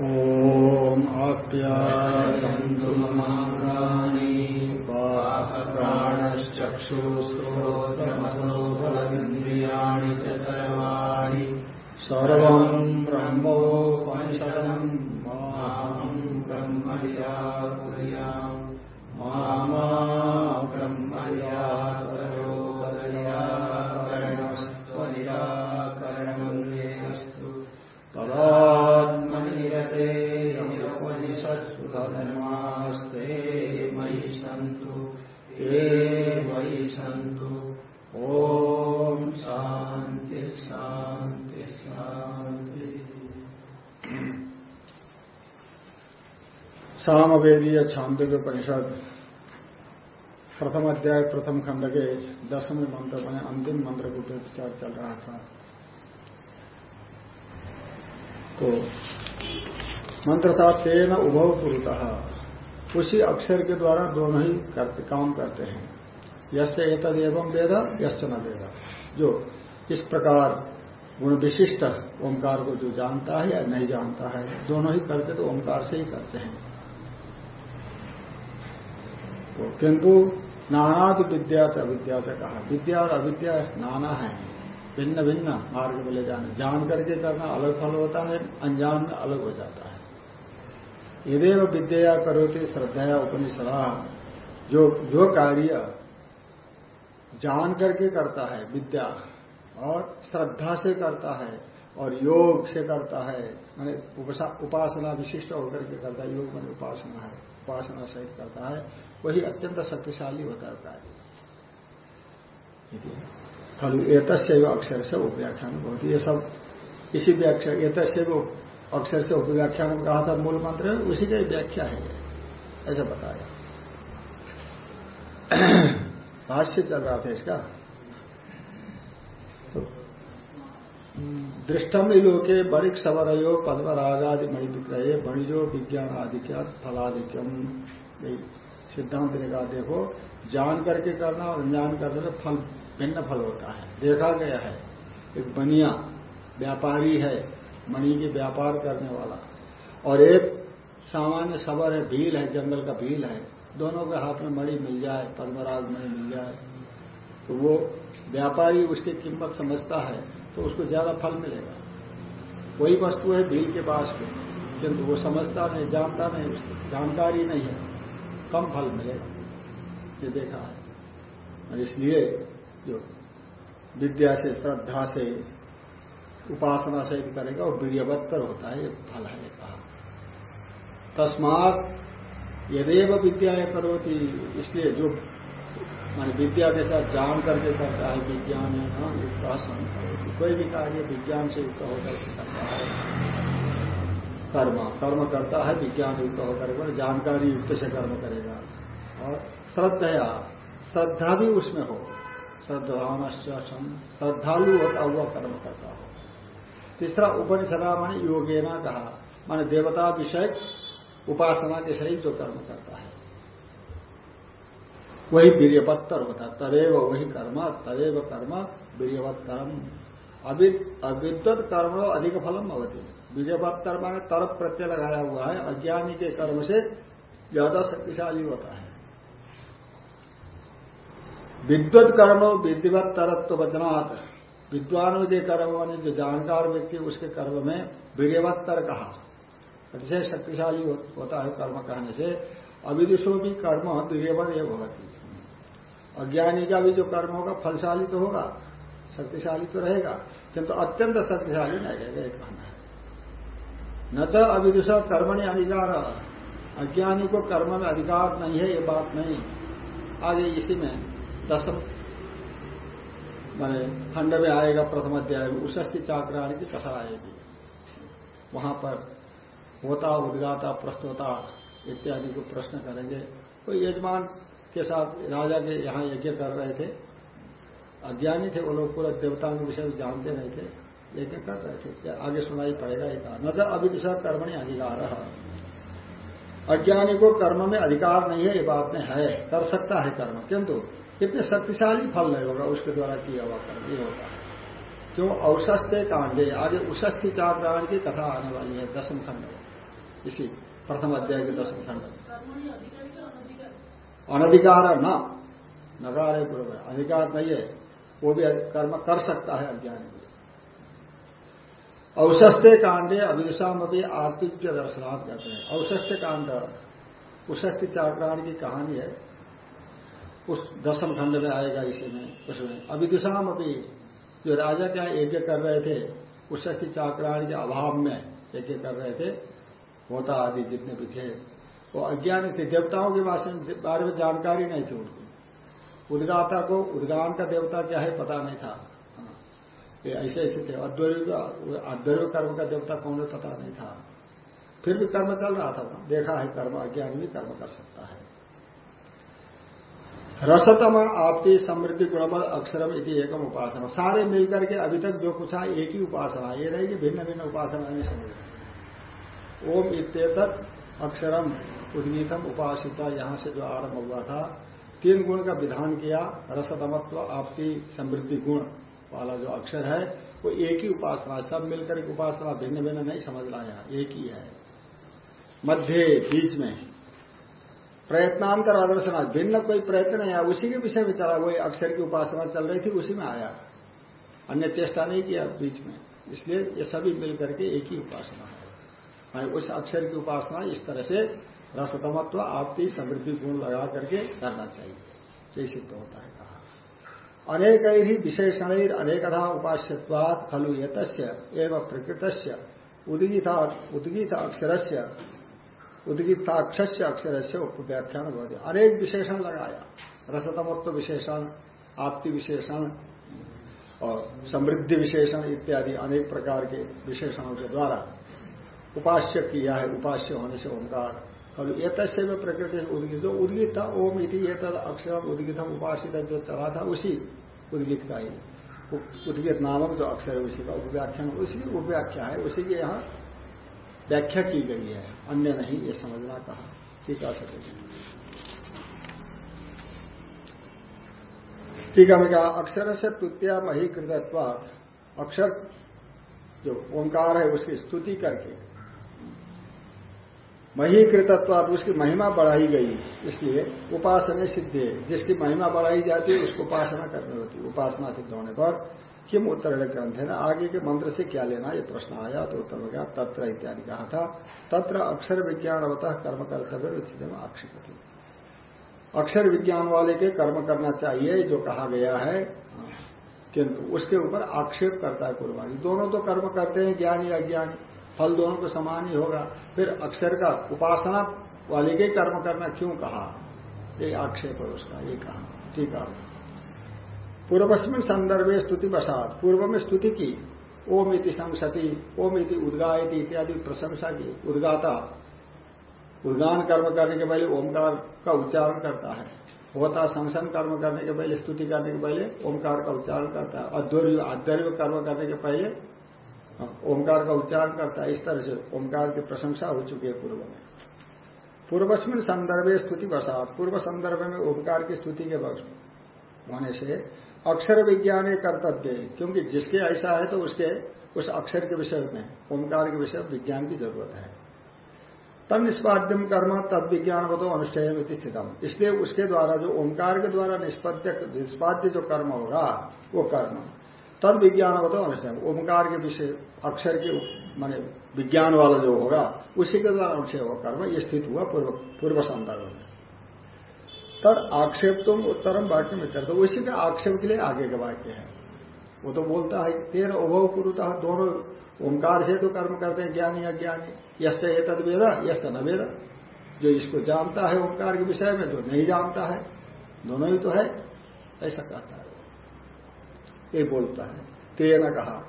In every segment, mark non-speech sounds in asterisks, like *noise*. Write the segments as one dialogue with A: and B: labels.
A: ॐ आप्यायन्तु ममाङ्गानि
B: प्राणश्चक्षुश्रोत्रमनोबलमिन्द्रियाणि च सर्वाणि।
A: सर्वम् सामवेदीय छांदोग्य परिषद, प्रथम अध्याय, प्रथम खंड के दसवें मंत्र में अंतिम मंत्र के ऊपर विचार चल रहा था। तो मंत्र था, तेन उभव पुरुतः। उसी अक्षर के द्वारा दोनों ही करते, काम करते हैं। यश एतद एवं वेद यश न वेद। जो इस प्रकार गुण विशिष्ट ओंकार को जो जानता है या नहीं जानता है, दोनों ही करते तो ओंकार से ही करते हैं। तो किंतु नानाद विद्या च अविद्या से कहा। विद्या और अविद्या नाना है। भिन्न भिन्न मार्ग में ले जाना। जान करके करना अलग फल होता है, अनजान में अलग हो जाता है। यदेव विद्या करो करोति श्रद्धा उपनिषदा। जो जो कार्य जान करके करता है, विद्या, और श्रद्धा से करता है, और योग से करता है, मैंने उपासना विशिष्ट होकर के करता है। योग मैंने उपासना है, उपासना सहित करता है। वही अत्यंत शक्तिशाली होता है कार्य खलु एतस्व अक्षर से उपव्याख्यान बहुत ये सब इसी व्याख्या एतस्व अक्षर से उपव्याख्यान कहा था मूल मंत्र उसी का व्याख्या है ऐसा बताया। भाष्य चल रहा था इसका। तो दृष्टम लोके बड़िक सवरयो पद्मरागादि मणि विग्रहे बणिजो विज्ञान आधिक्य फलाधिक्यम सिद्धांत ने कहा, देखो, जान करके करना और अनजान करने में फल, भिन्न फल होता है। देखा गया है, एक बनिया व्यापारी है, मणि के व्यापार करने वाला। और एक सामान्य सबर है, भील है, जंगल का भील है। दोनों के हाथ में मणि मिल जाए पद्मराग मणि मिल जाए। तो वो व्यापारी उसकी कीमत समझता है तो उसको ज़्यादा फल मिलेगा। वही वस्तु है भील के पास में, किंतु वो समझता नहीं, जानता नहीं, जानकारी नहीं है। कम फल मिलेगा। ये देखा है। और इसलिए जो विद्या से, श्रद्धा से, उपासना से करेगा, वो वीर्यवत्तर होता है, ये फल है कहा तस्मात यदेव विद्या करोती। इसलिए जो, मान विद्या के साथ जान करके करता है, विज्ञान है हाँ युक्त कोई भी कार्य विज्ञान से युक्त होकर करता है। कर्म। कर्म करता है, विज्ञान युक्त होकर जानकारी युक्त से कर्म करेगा। और श्रद्धया, श्रद्धा भी उसमें हो। श्रद्धान श्रद्धालु होता हुआ कर्म करता हो। तीसरा उपनिषदा माने योगेना कहा। माने देवता विषय उपासना के सहित जो कर्म करता है। वही वीर्यवत्तर होता तदेव वही कर्म, तदेव कर्म वीर्यवत्तरम अविद्वत कर्म अधिक फलम अवधि वीर्यवत्तर माने तरफ़ प्रत्यय लगाया हुआ है, अज्ञानी के कर्म से ज़्यादा शक्तिशाली होता है। विद्वत कर्म, विधिवत तरत्व वचनात्। विद्वानों के कर्म माने जो जानकार व्यक्ति उसके कर्म में वीर्यवत्तर कहा। अतिशय शक्तिशाली होता है कर्म कहने से। अविदुषो भी कर्म वीर्यवत एवं होती अज्ञानी का भी जो कर्म होगा, फलशाली तो होगा, शक्तिशाली तो रहेगा। किंतु अत्यंत शक्तिशाली नहीं रहेगा एक कहना न तो अविदुषा कर्मणि अधिकार। अज्ञानी को कर्म में अधिकार नहीं है, ये बात नहीं। आगे इसी में दसम मैंने खंड में आएगा, प्रथम अध्याय में। उषस्थि चाक्राणी की कथा आएगी। वहाँ पर होता, उद्गाता, प्रस्तोता इत्यादि को प्रश्न करेंगे। तो यजमान के साथ, राजा के यहाँ यज्ञ कर रहे थे। अज्ञानी थे वो लोग, पूरा देवताओं के विषय जानते नहीं थे। यज्ञ कर रहे थे आगे सुनाई पड़ेगा एक न तो अविदिशा कर्मणि अधिकार अज्ञानी को कर्म में अधिकार नहीं है, ये बात में है। कर सकता है कर्म, किंतु इतने शक्तिशाली फल नहीं होगा, उसके द्वारा किया हुआ कर्म ये होता है। क्यों? औसस्ते कांडे। आगे उशस्थि चार की कथा आने वाली है, दसम खंड। इसी प्रथम अध्याय के दसम खंड। अनधिकार न। नकार है पूर्व अधिकार नहीं है। वो भी कर्म कर सकता है अज्ञानी औशस्ते कांडे अभिदिशाम अभी आर्थिक दर्शनाथ कहते हैं। औशस्ते कांड, उशस्ति चाक्राण की कहानी है। उस दसम खंड में आएगा इसी में, उसमें। अभिदिशाम अभी जो राजा क्या यज्ञ कर रहे थे, उशस्ति चाक्राण के अभाव में यज्ञ कर रहे थे, होता आदि जितने भी थे, वो अज्ञानी थे। देवताओं के बारे में जानकारी नहीं थी उनकी। उद्गाता को उद्गान का देवता क्या है पता नहीं था। ये ऐसे ऐसे थे। अद्वैय अद्वैय कर्म का देवता कौन है पता नहीं था। फिर भी कर्म चल रहा था देखा है कर्म, अज्ञान भी कर्म कर सकता है। रसतम आपकी समृद्धि गुणबल अक्षरम इति एकम उपासना। सारे मिलकर के अभी तक जो कुछ है, एक ही उपासना ये रहेगी भिन्न भिन्न उपासना नहीं समझ ओम इत्येत अक्षरम उद्गीतम उपासिता। यहाँ से जो आरंभ हुआ था, तीन गुण का विधान किया। रसतमत्व आपकी समृद्धि गुण। वाला जो अक्षर है, वो एक ही उपासना, सब मिलकर एक उपासना भिन्न भिन्न नहीं समझना यहाँ, एक ही है। मध्य, बीच में। प्रयत्नांतर आदर्शना भिन्न कोई प्रयत्न नहीं आया, उसी के विषय में चला, वही अक्षर की उपासना चल रही थी, उसी में आया। अन्य चेष्टा नहीं किया बीच में। इसलिए ये सभी मिलकर के एक ही उपासना है। मैं उस अक्षर की उपासना इस तरह से रसतमत्व आपकी समृद्धि, गुण लगा करके करना चाहिए। ये सिद्ध होता है कहा। अनेक विशेषण अनेकधा उपास्यवाद खलु ये एवं प्रकृत उदगीता अक्षर से उदगिताक्ष अक्षर से व्याख्यान होती अनेक विशेषण लगाया। रसतमत्व विशेषण, आपती विशेषण, और समृद्धि विशेषण इत्यादि अनेक प्रकार के विशेषणों के द्वारा उपास्य किया है, उपास्य होने से ओंकार। और ये तस्य में प्रकृति उद्गित जो उद्गित था ओम इति ये तद अक्षर उद्गितम उपासित जो चला था उसी। उद्गित का ही। उद्गित नामक जो अक्षर है उसी का उपव्याख्यान उसी की उपव्याख्या है, उसी के यहाँ व्याख्या की गई है। अन्य नहीं, ये समझना कहा। ठीक है सके ठीक है, मैं कहा, अक्षर से तुत्या मही कृतत्व अक्षर जो ओंकार है, उसकी स्तुति करके मही कृतत्व उसकी महिमा बढ़ाई गई, इसलिए उपासना सिद्ध है। जिसकी महिमा बढ़ाई जाती है, उसको उपासना करनी होती है। उपासना सिद्ध होने पर किम उत्तर ग्रंथ है ना? आगे के मंत्र से क्या लेना ये प्रश्न आया तो उत्तर गया, तत्र इत्यादि कहा था। तत्र अक्षर विज्ञान अवतः कर्म कर्तव्य स्थिति में आक्षेप अक्षर विज्ञान वाले के कर्म करना चाहिए, जो कहा गया है, किंतु उसके ऊपर आक्षेप करता है कुर्बानी दोनों तो कर्म करते हैं, ज्ञानी अज्ञानी। फल दोनों को समान ही होगा। फिर अक्षर का उपासना वाले के कर्म करना क्यों कहा? ये आक्षेप है उसका, ये कहा। ठीक है। पूर्वस्मिन संदर्भे स्तुति बसात पूर्व में स्तुति की, ओम इति संसति, ओम इति उद्गायती इत्यादि प्रशंसा की, उद्गाता, उद्गान कर्म करने के पहले ओमकार का उच्चारण करता है। होता संसन कर्म करने के पहले, स्तुति करने के पहले ओमकार का उच्चारण करता है। अध्वर्य, आध्वर्य कर्म करने के पहले ओमकार का उच्चारण करता है, इस तरह से ओंकार की प्रशंसा हो चुकी है पूर्व में। पूर्वस्मिन संदर्भे स्तुति बसा पूर्व संदर्भ में ओमकार की स्तुति के होने से अक्षर विज्ञान कर्तव्य, क्योंकि जिसके ऐसा है तो उसके, उस अक्षर के विषय में ओंकार के विषय विज्ञान की ज़रूरत है। तब निष्पाद्यम कर्म तद विज्ञान हो तो अनुष्ठेय स्थितम। इसलिए उसके द्वारा जो ओंकार के द्वारा निष्पत्य निष्पाद्य जो कर्म होगा, वो कर्म। तद विज्ञान हो तो अनुष्ठेय ओंकार के विषय, अक्षर के माने विज्ञान वाला जो होगा, उसी के द्वारा अनुष्ठेय हुआ, कर्म ये स्थित हुआ, पूर्व पूर्व संदर्भ में। तद आक्षेप तुम उत्तरम वाक्य में चलते उसी के आक्षेप के लिए आगे का वाक्य है। वो तो बोलता है तेरह उभव कुरुता, दोनों ओंकार से तो कर्म करते हैं, ज्ञानी, अज्ञानी। यश ये तद वेद यश न वेद। जो इसको जानता है ओंकार के विषय में, जो नहीं जानता है, दोनों ही तो है, ऐसा कहता है। ये बोलता है। तेन कहा।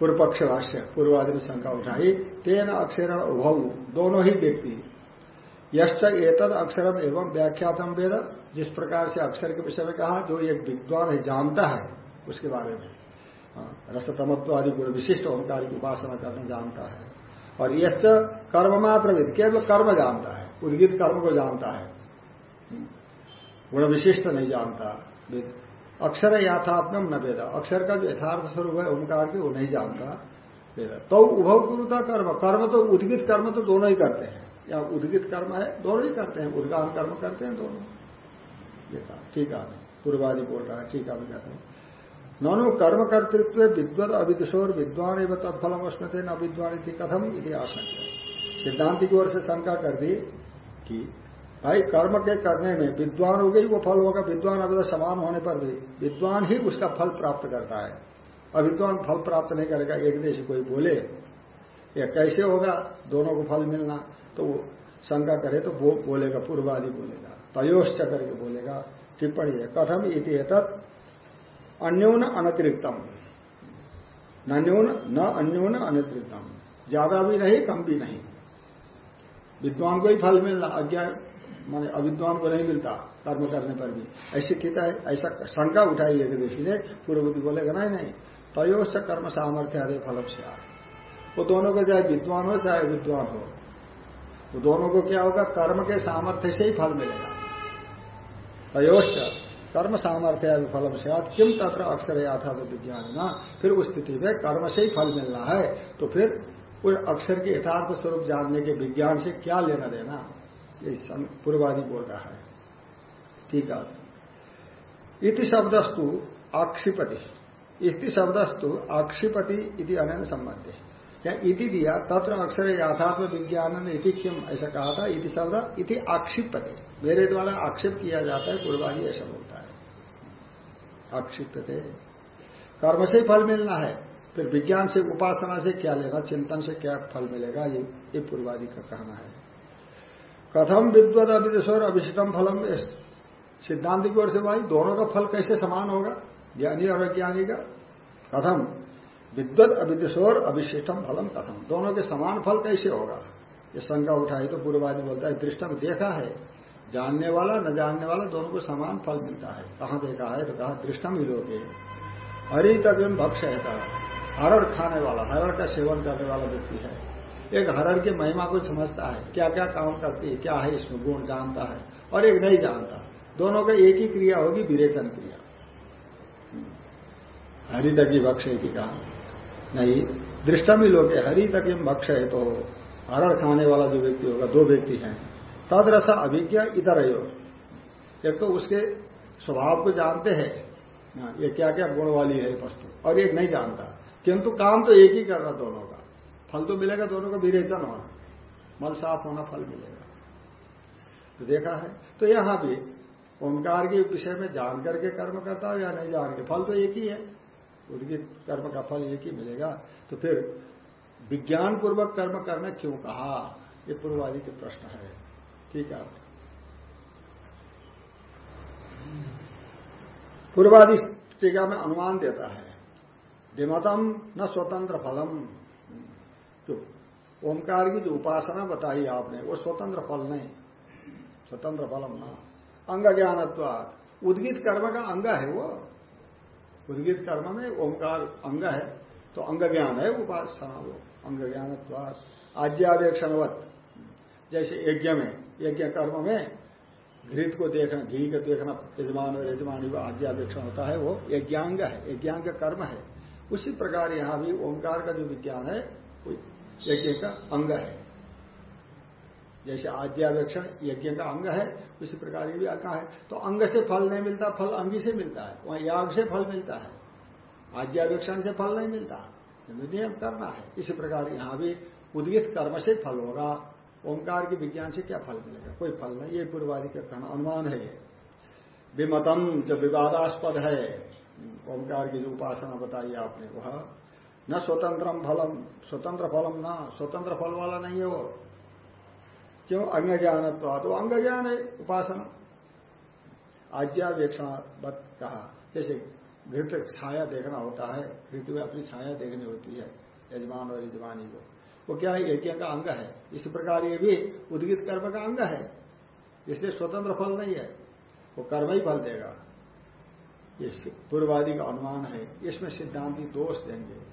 A: पूर्व पक्ष भाष्य पूर्वादि शंका उठाई। तेन अक्षर उभव दोनों ही व्यक्ति। यश्च एतद अक्षरम एवं व्याख्यातम वेद। जिस प्रकार से अक्षर के विषय में कहा जो एक विद्वान है जानता है उसके बारे में। हाँ, रसतमत्व आदि गुण विशिष्ट ओंकार की उपासना करने जानता है। और यश्च कर्म मात्र वेद केवल कर्म जानता है। उद्गित कर्म को जानता है। गुण विशिष्ट नहीं जानता। अक्षर यथात्म न वेद। अक्षर का जो यथार्थ स्वरूप है, ओंकार के, वो नहीं जानता वेद। तो उभव गुरुता कर्म। कर्म तो उद्गित कर्म तो दोनों ही करते हैं। या उद्गित कर्म है, दोनों ही करते हैं। उद्गान कर्म करते हैं दोनों। ये ठीक है। पूर्वादि बोल रहा है। ठीक है कहते हैं। ननु कर्म कर्तृत्व विद्वत अविदुषोर विद्वान एवं तत्फलम अस्मते न विद्वान थी कथम इति आशंका। सिद्धांति की ओर से शंका कर दी कि भाई, कर्म के करने में विद्वान हो गई, वो फल होगा। विद्वान अविद समान होने पर भी। विद्वान ही उसका फल प्राप्त करता है। अविद्वान फल प्राप्त नहीं करेगा, एक देश कोई बोले, या कैसे होगा, दोनों को फल मिलना तो शंका करे तो वो बोलेगा, पूर्वादि बोलेगा, तयोश्च करके बोलेगा, टिप्पणी है। कथम इति अन्योन अनतिरिक्तम। न न्यून, न अन्योन अनतिरिक्तम। ज़्यादा भी नहीं, कम भी नहीं। विद्वान को ही फल मिलना, अज्ञान माने अविद्वान को नहीं मिलता कर्म करने पर भी। ऐसी ठीक है, ऐसा शंका उठाई एकदेशी ने, पूर्ववती बोलेगा नहीं नहीं तयो से कर्म सामर्थ्य हरे फलम से वो दोनों को चाहे विद्वान हो, चाहे विद्वान हो, वो दोनों को क्या होगा? कर्म के सामर्थ्य से ही फल मिलेगा। तयोश्च कर्म सामर्थ्य फलम से किम तत्र अक्षर या था तो विज्ञान ना, फिर उस स्थिति में कर्म से ही फल मिलना है। तो फिर उस अक्षर के यथार्थ स्वरूप जानने के विज्ञान से क्या लेना देना? ये पूर्वादि बोल रहा है। ठीक है। इति शब्दस्तु आक्षिपति। इति शब्दस्तु आक्षिपति इति अनैन संबंध क्या इति दिया, तत्र अक्षर याथात्म विज्ञान इति किम ऐसा कहा था, इति शब्द, इति आक्षिपति। मेरे द्वारा आक्षेप किया जाता है, पूर्वादि ऐसा बोलता है। आक्षिपते। कर्म से फल मिलना है, फिर विज्ञान से, उपासना से क्या लेना, चिंतन से क्या फल मिलेगा, ये ये पूर्वादि का कहना है। कथम विद्वत अविदेश्वर अभिषितम फलम सिद्धांत की ओर से भाई, दोनों का फल कैसे समान होगा? ज्ञानी और अज्ञानी का। कथम विद्वत अविदेश्वर अभिशिष्टम फलम कथम। दोनों के समान फल कैसे होगा? ये शंका उठाई तो पूर्वादि बोलता है दृष्टम देखा है। जानने वाला, न जानने वाला दोनों को समान फल मिलता है। कहाँ देखा है? तो कहा दृष्टम ही लोग हरि तक भक्ष है हरण खाने वाला, हरण का सेवन करने वाला व्यक्ति है। एक हरण की महिमा को समझता है। क्या क्या काम करती है क्या है इसमें गुण जानता है और एक नहीं जानता। दोनों का एक ही क्रिया होगी विरेचन क्रिया। हरि तक भक्ष की कहा। नहीं दृष्टम लोग हरि तक भक्ष है तो हरण खाने वाला जो व्यक्ति होगा दो व्यक्ति हैं। तद रसा अभिज्ञा इतर एक तो उसके स्वभाव को जानते हैं। हाँ, ये क्या क्या गुण वाली है वस्तु। और एक नहीं जानता। किंतु काम तो एक ही कर रहा दोनों का। फल तो मिलेगा, दोनों का विरेचन होना मल साफ़ होना फल मिलेगा। तो देखा है। तो यहाँ भी ओंकार के विषय में जान करके कर्म करता हो या नहीं जान के? फल तो एक ही है। उनके कर्म का फल एक ही मिलेगा। तो फिर विज्ञान पूर्वक कर्म करना क्यों कहा? ये पूर्वादि के प्रश्न है। ठीक है। पूर्वादि टीका में अनुमान देता है विमतम न स्वतंत्र फलम। तो ओंकार की जो उपासना बताई आपने, वो स्वतंत्र फल नहीं, स्वतंत्र फलम ना। अंग ज्ञानत्वाद उद्गित कर्म का अंग है वो। उद्गित कर्म में ओंकार अंग है तो अंग ज्ञान है उपासना वो अंग ज्ञानत्वाद आज्ञावेक्षणवत। जैसे यज्ञ में, यज्ञ कर्म में घृत को देखना, घी को देखना, यजमान और यजमानी को आज्ञावेक्षण होता है वो यज्ञांग है, यज्ञांग कर्म है। उसी प्रकार यहाँ भी ओंकार का जो विज्ञान है यज्ञ का अंग है। जैसे आज्ञावेक्षण यज्ञ का अंग है, उसी प्रकार ये भी अंग है। तो अंग से फल नहीं मिलता, फल अंगी से मिलता है। वहाँ याग से फल मिलता है। आज्ञावेक्षण से फल नहीं मिलता। नियम करना है। इसी प्रकार यहाँ भी उद्गित कर्म से फल होगा। ओंकार के विज्ञान से क्या फल मिलेगा? कोई फल नहीं। ये पूर्वादि का कहना अनुमान है। विमतम जो विवादास्पद है, ओंकार की जो उपासना बताई आपने, वह न स्वतंत्रम फलम, स्वतंत्र फलम ना, स्वतंत्र फल वाला नहीं है वो। क्यों? अंग ज्ञान तो अंग ज्ञान है, उपासना। आज्ञावेक्षण कहा। जैसे घृत छाया देखना होता है, घृत में अपनी छाया देखनी होती है, यजमान और यजमानी को। वो क्या है? यज्ञ का अंग है। इसी प्रकार ये भी उद्गित कर्म का अंग है। इसलिए स्वतंत्र फल नहीं है। वो कर्म ही फल देगा। ये पूर्वादि का अनुमान है। इसमें सिद्धांति दोष देंगे।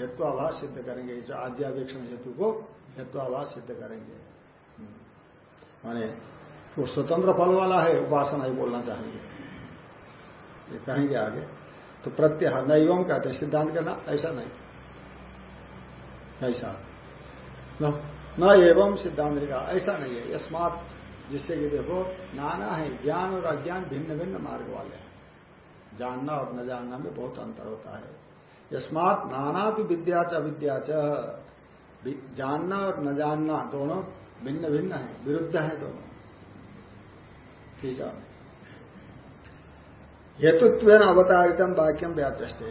A: हेत्वाभास सिद्ध करेंगे। जो आद्यावेक्षण हेतु को हेत्वाभास सिद्ध करेंगे। माने वो स्वतंत्र फल वाला है, उपासना ही बोलना चाहेंगे। ये कहेंगे आगे तो प्रत्यय नैवम कहते हैं, सिद्धांत कहना, ऐसा नहीं। ऐसा। न एवं सिद्धांत का ऐसा नहीं है। यस्मात जिससे कि देखो, नाना है, ज्ञान और अज्ञान भिन्न भिन्न मार्ग वाले हैं। जानना और न जानना में बहुत अंतर होता है। यस्मात नाना तो विद्या च अविद्या च। जानना और न जानना दोनों भिन्न भिन्न है, विरुद्ध है दोनों। ठीक है। हेतुत्व अवतारितम वाक्यम व्याचष्टे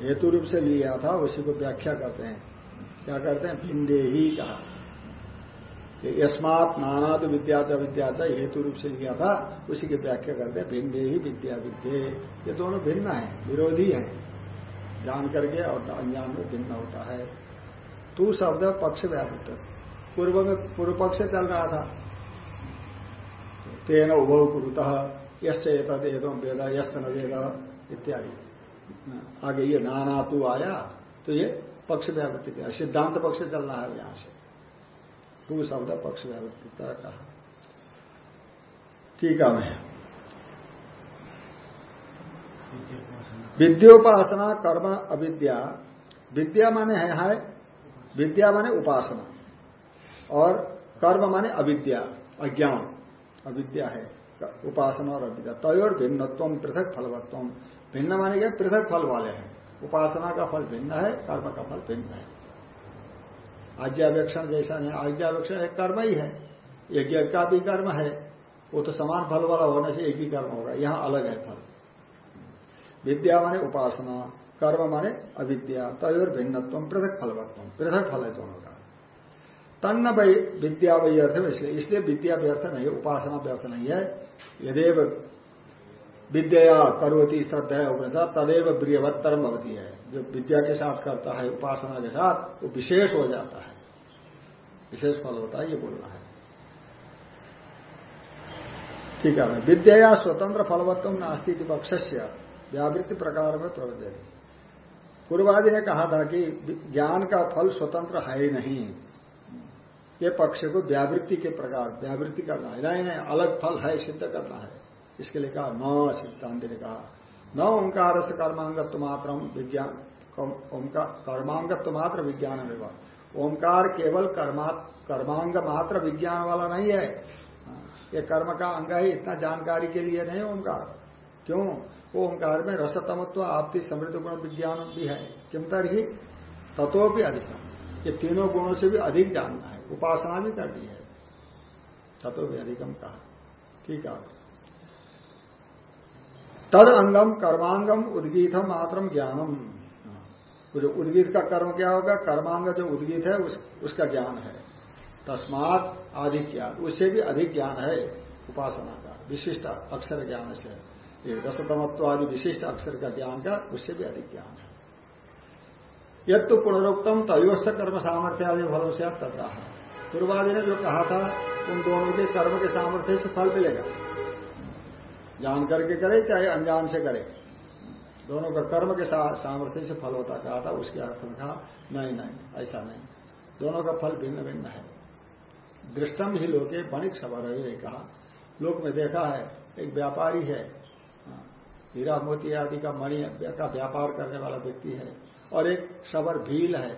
A: हेतु रूप से लिया था, उसी को व्याख्या करते हैं। क्या करते हैं? भिंदे ही कहा। यस्मात नाना तो विद्या च विद्या च, हेतु रूप से लिया था, उसी की व्याख्या करते हैं। भिंदे ही विद्या विद्ये। ये दोनों भिन्न है, विरोधी है। जान करके और अज्ञान में भिन्न होता है। तू शब्द पक्ष व्यापृत। पूर्व में पूर्व पक्ष चल रहा था। तेन उभव कुरुत, यश्च एतम वेद, यश्च न वेद इत्यादि। आगे ये नाना तू आया तो ये पक्ष व्यावृत्ति सिद्धांत पक्ष चल रहा है यहाँ से। तू शब्द पक्ष व्यावृत्ति कहा। ठीक है। मैं विद्योपासना कर्म अविद्या। विद्या माने है, है विद्या माने उपासना। और कर्म माने अविद्या अज्ञान। अविद्या है उपासना और अविद्या। तय और भिन्नत्व पृथक फलवत्व। भिन्न माने क्या? पृथक फल वाले हैं। उपासना का फल भिन्न है कर्म का फल भिन्न है। आज्ञावेक्षण जैसा नहीं आज्ञावेक्षण एक कर्म ही है। यज्ञ का भी कर्म है। वो तो समान फल वाला होने से एक ही कर्म होगा। यहाँ अलग है फल। विद्या माने उपासना कर्म माने अविद्या, तयोर भिन्नत्व पृथक फलवत्व पृथक फल है। दोनों का तन्न वही विद्या वही अर्थ है इसलिए इसलिए विद्या व्यर्थ नहीं है, उपासना व्यर्थ नहीं है। यदेव विद्या करोती श्रद्धा है उपनिषद, तदेव प्रियवत्तरम भवती है। जो विद्या के साथ करता है, उपासना के साथ, वो विशेष हो जाता है। विशेष फल होता है, ये बोलना है। ठीक है विद्या स्वतंत्र फलवत्व नास्ती पक्ष व्यावृत्ति प्रकार में प्रवृत्ति पूर्वादि ने कहा था कि ज्ञान का फल स्वतंत्र है ही नहीं। ये पक्ष को व्यावृत्ति के प्रकार, व्यावृत्ति करना है। नहीं नहीं, अलग फल है, सिद्ध करना है। इसके लिए कहा, न सिद्धांत ने कहा, न ओंकार से कर्मांगत्व मात्र विज्ञान कर्मांगत्व मात्र विज्ञान में ओंकार केवल कर्मांग मात्र विज्ञान वाला नहीं है। ये कर्म का अंग है, इतना जानकारी के लिए नहीं ओंकार। क्यों? ओंकार में रसतमत्व आपकी समृद्ध गुण विज्ञान भी है। किमतर ही तत्व भी अधिकम ये तीनों गुणों से भी अधिक जानना है। उपासना भी करनी है। तत्व भी अधिकम कहा। ठीक है। तद अंगम कर्मांगम उद्गीतम मात्रम ज्ञानम। जो उद्गीत का कर्म क्या होगा? कर्मांग जो उद्गीत है उस, उसका ज्ञान है। तस्मात अधिक ज्ञान उससे भी अधिक ज्ञान है उपासना का विशिष्ट अक्षर ज्ञान से। रसतमत्व आदि विशिष्ट अक्षर का ज्ञान का, उससे भी अधिक ज्ञान है। यद तो पुनरोक्तम तयोस्त कर्म सामर्थ्य आदि फलों से तथा। पूर्वादि ने जो कहा था, उन दोनों के कर्म के सामर्थ्य से फल मिलेगा। जान करके करे चाहे अनजान से करे। दोनों का कर्म के सामर्थ्य से फल होता कहा था, उसके अर्थ में कहा, नहीं नहीं, ऐसा नहीं। दोनों का फल भिन्न भिन्न है। दृष्टम ही लोके बणिक सबर कहा। लोक में देखा है, एक व्यापारी है हीरा मोती आदि का मणि का व्यापार करने वाला व्यक्ति है और एक सबर भील है,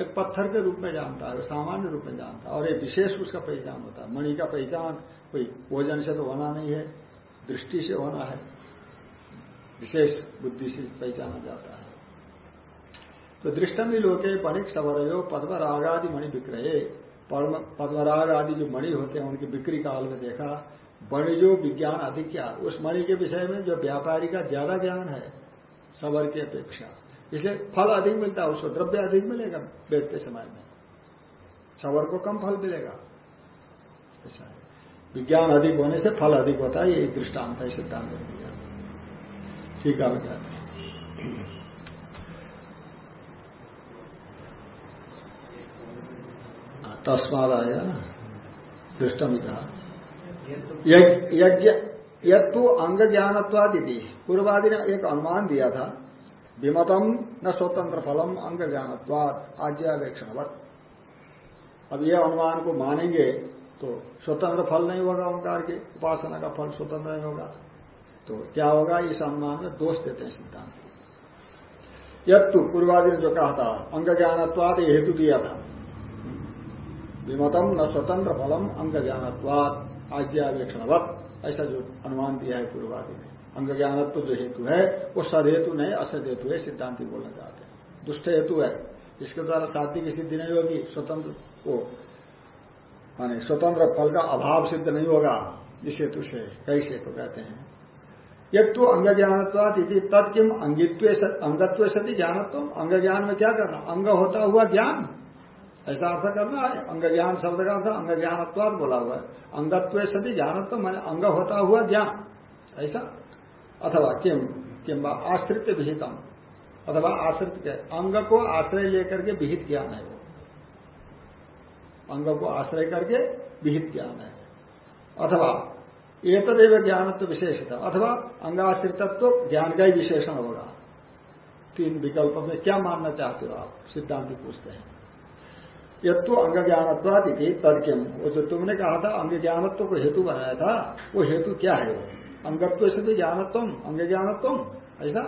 A: एक पत्थर के रूप में जानता है, सामान्य रूप में जानता है और एक विशेष उसका पहचान होता है। मणि का पहचान कोई भोजन से तो होना नहीं है, दृष्टि से होना है, विशेष बुद्धि से पहचाना जाता है। तो दृष्टमी लोके पणिक सवरयो पद्मराग आदि मणि विक्रय। पद्मराग आदि जो मणि होते हैं, उनकी बिक्री काल में देखा वणिजो विज्ञान अधिक क्या उस मणि के विषय में जो व्यापारी का ज़्यादा ज्ञान है सबर की अपेक्षा। इसलिए फल अधिक मिलता है उसको द्रव्य अधिक मिलेगा बेचते समय में। सबर को कम फल मिलेगा। ऐसा विज्ञान अधिक होने से फल अधिक होता है ये दृष्टांत है सिद्धांत दिया ठीक है हाँ, तस्माद आया दृष्टम कहा यज्ञ यत्तु अंग ज्ञानत्वादि पूर्वादि ने एक अनुमान दिया था, विमतम न स्वतंत्र फलम अंग ज्ञानत्वाद आज्ञावेक्षणवत। अब यह अनुमान को मानेंगे तो स्वतंत्र फल नहीं होगा ओंकार के, उपासना का फल स्वतंत्र नहीं होगा। तो क्या होगा इस अनुमान में दोष देते हैं सिद्धांत। यत्तु, पूर्वादि ने जो कहा था अंग ज्ञानत्वाद हेतु दिया था। विमतम न स्वतंत्र फलम अंग ज्ञानत्वाद आज्ञावेक्षणवत ऐसा जो अनुमान दिया है पूर्वादि ने अंग ज्ञानत्व जो हेतु है, वो सदहेतु नहीं असद हेतु है, सिद्धांति बोलना चाहते हैं। दुष्ट हेतु है। इसके द्वारा शादी की सिद्धि नहीं होगी, स्वतंत्र को, माने स्वतंत्र फल का अभाव सिद्ध नहीं होगा। इस हेतु से, कई हेतु कहते हैं। एक तो अंग ज्ञानत्वाद यदि तत् किम अंगित्व अंगत्व सती ज्ञानत्व अंग ज्ञान में क्या करना? अंग होता हुआ ज्ञान। ऐसा अर्थ करना है अंग ज्ञान शब्द का अर्थ अंग ज्ञानत्वाद बोला हुआ है। अंगत्व सदी ज्ञानत्व, मैंने अंग होता हुआ ज्ञान। ऐसा? अथवा किम? किम्बा आश्रित विहितम। अथवा आश्रित के अंग को आश्रय लेकर के विहित ज्ञान है वो। अंग को आश्रय करके विहित ज्ञान है। अथवा एक तदेव ज्ञानत्व विशेषता। अथवा अंगाश्रितत्व ज्ञान का ही विशेषण होगा। तीन विकल्प में क्या मानना चाहते हो आप? सिद्धांत पूछते हैं। तो अंग ज्ञानत्वाद तर्कम वो जो तुमने कहा था अंग ज्ञानत्व को हेतु बनाया था, वो हेतु क्या है? वो अंगत्व से भी ज्ञानत्व अंग ज्ञानत्व ऐसा?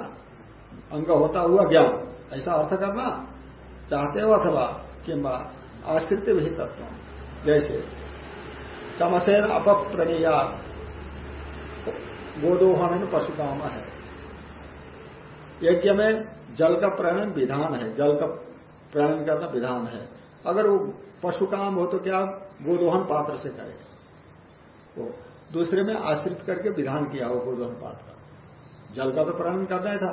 A: अंग होता हुआ ज्ञान, ऐसा अर्थ करना चाहते हो अथवा किंबा आश्रित भी तत्व जैसे, चमसेन अपप्रणीया गोदोहन पशु काम है। यज्ञ में जल का प्रयण विधान है, जल का प्रयण करना विधान है। अगर वो पशु काम हो तो क्या गोदोहन पात्र से करे वो दूसरे में आश्रित करके विधान किया हो गोदोहन पात्र। जल का तो प्रयण करना ही था,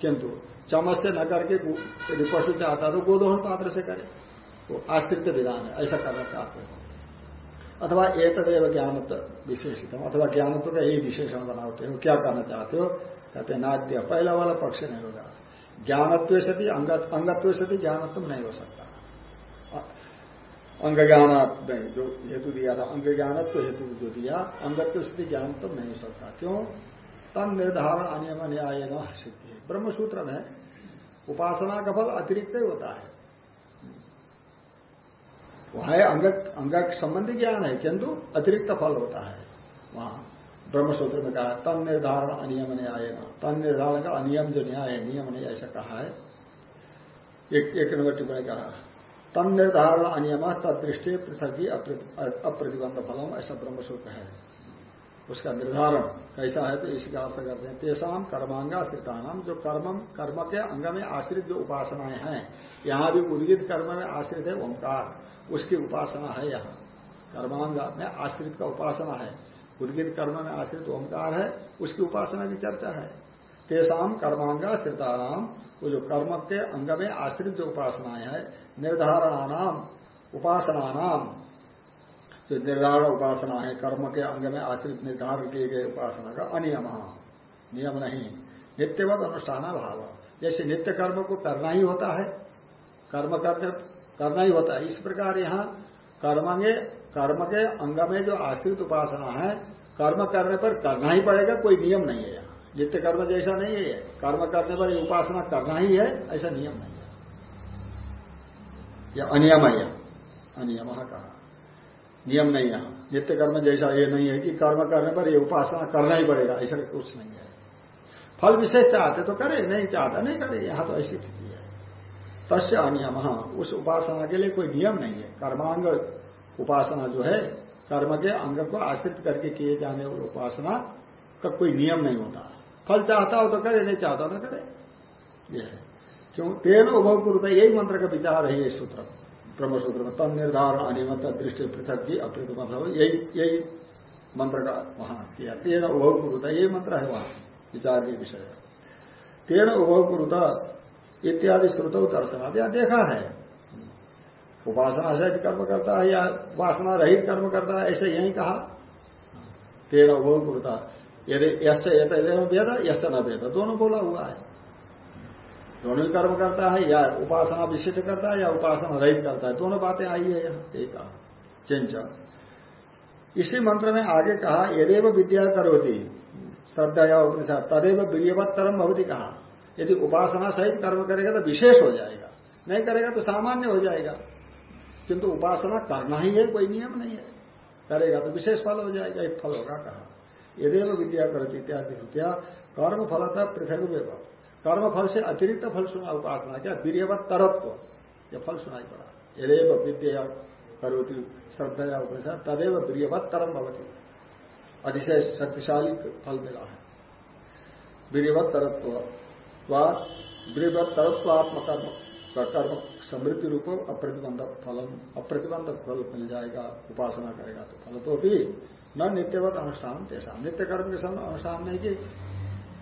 A: किंतु चमच से न करके यदि पशु चाहता तो गोदोहन पात्र से करे। वो आश्रित विधान है, ऐसा करना चाहते हो। अथवा एक तदेव ज्ञानत्व विशेषित अथवा ज्ञानत्व का यही विशेषण बनाते हो। क्या करना चाहते हो? कहते हैं, नाद्य, पहला वाला पक्ष नहीं होगा। ज्ञानत्व सती अंगत्व सती ज्ञानत्व नहीं हो सकता। अंग ज्ञान नहीं जो हेतु दिया था अंग ज्ञानत्व हेतु जो दिया अंगत्व स्थिति ज्ञान तो नहीं हो सकता। क्यों? तन निर्धारण अनियम न्याय न सिद्धि ब्रह्मसूत्र में उपासना का फल अतिरिक्त ही होता है। वहाँ अंग अंग संबंधी ज्ञान है, किंतु अतिरिक्त फल होता है। वहाँ ब्रह्मसूत्र में कहा तन निर्धारण अनियम न्याय न। तन निर्धारण का अनियम जो न्याय है, नियम नहीं, ऐसा कहा है। एक एक नंबर टिप्पणी कहा। तन निर्धारण अनियम तदृष्टि पृथक अप्रतिबंध फलम ऐसा ब्रह्मसूत्र है। उसका निर्धारण कैसा है तो इसका अर्थ करते हैं। तेसाम कर्मांगा नाम जो कर्म कर्म के अंग में आश्रित जो उपासनाएँ हैं, यहाँ भी उद्गित कर्म में आश्रित है ओंकार। उसकी उपासना है यहाँ। कर्मांग में आश्रित का उपासना है। उद्गित कर्म में आश्रित ओंकार है। उसकी उपासना की चर्चा है। तेसाम कर्मांगा श्रिताराम वो जो कर्म के अंग में आश्रित जो उपासनाएँ है निर्धारणानाम, उपासनानाम। जो निर्धारण उपासना है, कर्म के अंग में आश्रित निर्धारण किए गए उपासना का अनियम नियम नहीं। नित्यवत अनुष्ठाना भाव। जैसे नित्य कर्म को करना ही होता है। कर्म करते करना ही होता है। इस प्रकार यहाँ कर्म कर्म के अंग में जो आश्रित उपासना है, कर्म करने पर करना ही पड़ेगा, कोई नियम नहीं है यहाँ। नित्य कर्म जैसा नहीं है। कर्म करने पर उपासना करना ही है, ऐसा नियम नहीं। है यह। अनियम है कहा। नियम नहीं यहाँ नित्य कर्म जैसा ये नहीं है कि कर्म करने पर ये उपासना करना ही पड़ेगा, ऐसा कुछ नहीं है। फल विशेष चाहते तो करे, नहीं चाहता, नहीं करे, यहाँ तो ऐसी स्थिति है। तस्य अनियम उस उपासना के लिए कोई नियम नहीं है। कर्मांग उपासना जो है, कर्म के अंग को आश्रित करके किए जाने वाली उपासना का कोई नियम नहीं होता। फल चाहता हो तो करे, नहीं चाहता ना करे। यह है। क्यों? तेन उभव कुरुता यही मंत्र का विचार है ये सूत्र ब्रह्म सूत्र में। तन निर्धारण अनियमत दृष्टि पृथक जी मतलब यही यही मंत्र का वहाँ किया। तेन उभव कुरुता यही मंत्र है वहाँ, विचार के विषय। तेन उभव कुरुता इत्यादि श्रुतो दर्शनाथ या देखा है। उपासना से कर्म करता है, या उपासना रहित कर्म करता है, ऐसे यही कहा। तेरह उभव कुरता यदि यश्च वेद, यश्च न वेद, दोनों बोला हुआ है। दोनों ही कर्म करता है, या उपासना विशिष्ट करता है, या उपासना रहित करता है। दोनों बातें आई है यहाँ, एक कहा इसी मंत्र में आगे कहा, यदेव विद्या करोती। श्रद्धा या उपनिषद, तदेव वीरवत्तरम भवती कहा। यदि उपासना सहित कर्म करेगा तो विशेष हो जाएगा, नहीं करेगा तो सामान्य हो जाएगा। किंतु उपासना करना ही है, कोई नियम नहीं है। करेगा तो विशेष फल हो जाएगा, एक फल होगा कहा। यदेव विद्या करती इत्यादि कर्म फलता पृथक कर्म फल से अतिरिक्त फल सुना उपासना क्या वीरवत तरत्व, यह फल सुनाई पड़ा। यदेव विद्या करोती श्रद्धा उपनिषद, तदेव वीरवत तरम भवती। अतिशय शक्तिशाली फल मिला है। वीरवत तरत्व वीरवत तरत्वात्म कर्म कर्म समृद्धि रूप अप्रतिबंधक फलम अप्रतिबंधक फल मिल जाएगा, उपासना करेगा तो फल तो भी न नित्यवत अनुष्ठान जैसा नित्य कर्म के समय अनुष्ठान नहीं कि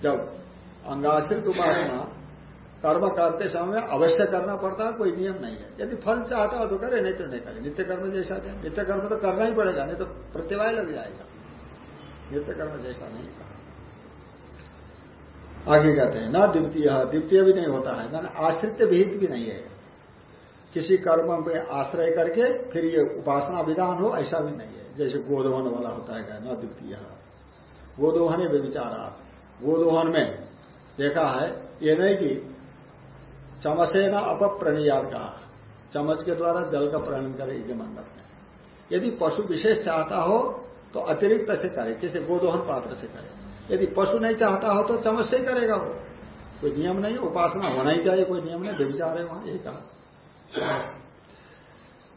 A: जब अंगाश्रित उपासना कर्म करते समय अवश्य करना पड़ता है, कोई नियम नहीं है। यदि फल चाहता हो तो करे, नहीं तो नहीं करे। नित्य कर्म जैसा क्या नित्य कर्म तो करना ही पड़ेगा, नहीं तो प्रतिभा लग जाएगा। नित्य कर्म जैसा नहीं कहा आगे कहते हैं, न द्वितीय द्वितीय भी नहीं होता है। न आश्रित विहित भी नहीं है। किसी कर्म में आश्रय करके फिर ये उपासना विधान हो, ऐसा भी नहीं है। जैसे गोदोहन वाला होता है, न द्वितीय। गोदोहन विचारा गोदोहन में देखा है, ये नहीं कि चमसे न अपप्रणियात कहा चमच के द्वारा जल का प्रणन करे ये मंडप में यदि पशु विशेष चाहता हो तो अतिरिक्त से करे, किसी गोदोहन पात्र से करे। यदि पशु नहीं चाहता हो तो चमच से करेगा वो। कोई नियम नहीं, उपासना होना ही चाहिए, कोई नियम नहीं व्यविचार है वहाँ, यही कहा।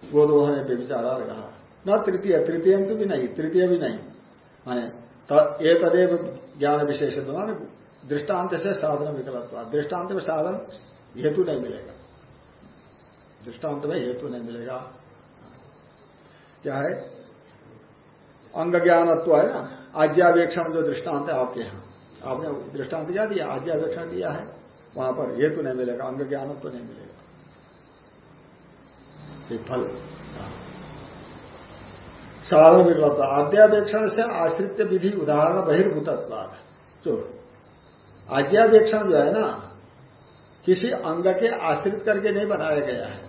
A: गोदोहन है व्यविचारा कहा। न तृतीय तृतीय भी नहीं, तृतीय भी नहीं। माने एक तदेव ज्ञान विशेष दृष्टांत से साधन विकल्प। दृष्टांत में साधन हेतु नहीं मिलेगा। दृष्टांत में हेतु नहीं मिलेगा। क्या है? अंग ज्ञानत्व है ना? आज्ञावेक्षण जो दृष्टांत है आपके यहाँ। आपने दृष्टांत क्या दिया? आज्ञावेक्षण दिया है। वहाँ पर हेतु नहीं मिलेगा अंग ज्ञानत्व नहीं मिलेगा। फल। साधन विकल्प। आज्ञावेक्षण से आश्रित विधि उदाहरण बहिर्भूतत्वाद जो आज्ञावेक्षण जो है ना किसी अंग के आश्रित करके नहीं बनाया गया है।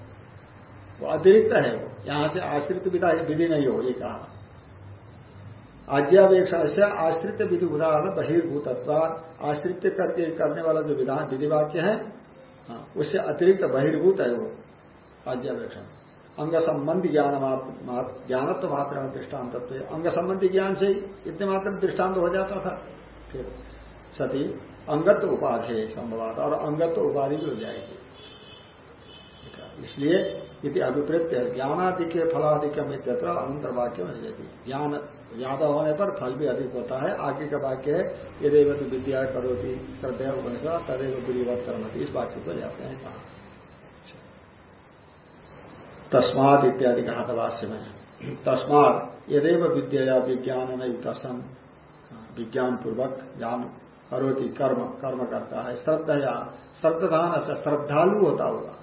A: वो अतिरिक्त है वो। यहाँ से आश्रित विधि नहीं हो ये कहा। आज्ञावेक्षण से आश्रित विधि उदाहरण बहिर्भूतत्व आश्रित करके करने वाला जो विधान विधि वाक्य है हाँ, उससे अतिरिक्त बहिर्भूत है वो आज्ञावेक्षण अंग संबंधी ज्ञान ज्ञानत्व मात्र दृष्टांत अंग संबंधी ज्ञान से इतने मात्र दृष्टांत हो जाता था। फिर सती अंगत्व उपाधि संभवात, और अंगत्व उपाधि भी हो जाएगी। इसलिए यदि अभिप्रेत ज्ञानाधिक्य फलाधिक्यम इत्यत्र अनंतर वाक्य में जाती ज्ञान ज़्यादा होने पर फल भी अधिक होता है। आगे का वाक्य है यदि तो विद्या करोगी श्रद्धा उपनिषद, तदेव बुरीवत करना इस वाक्य को जाते हैं कहा। तस्माद इत्यादि कहा था भाष्य में। तस्माद, यदेव विद्या विज्ञान युक्त सन विज्ञान पूर्वक ज्ञान करोति कर्म कर्म करता है। श्रद्धा श्रद्धान से श्रद्धालु होता होगा।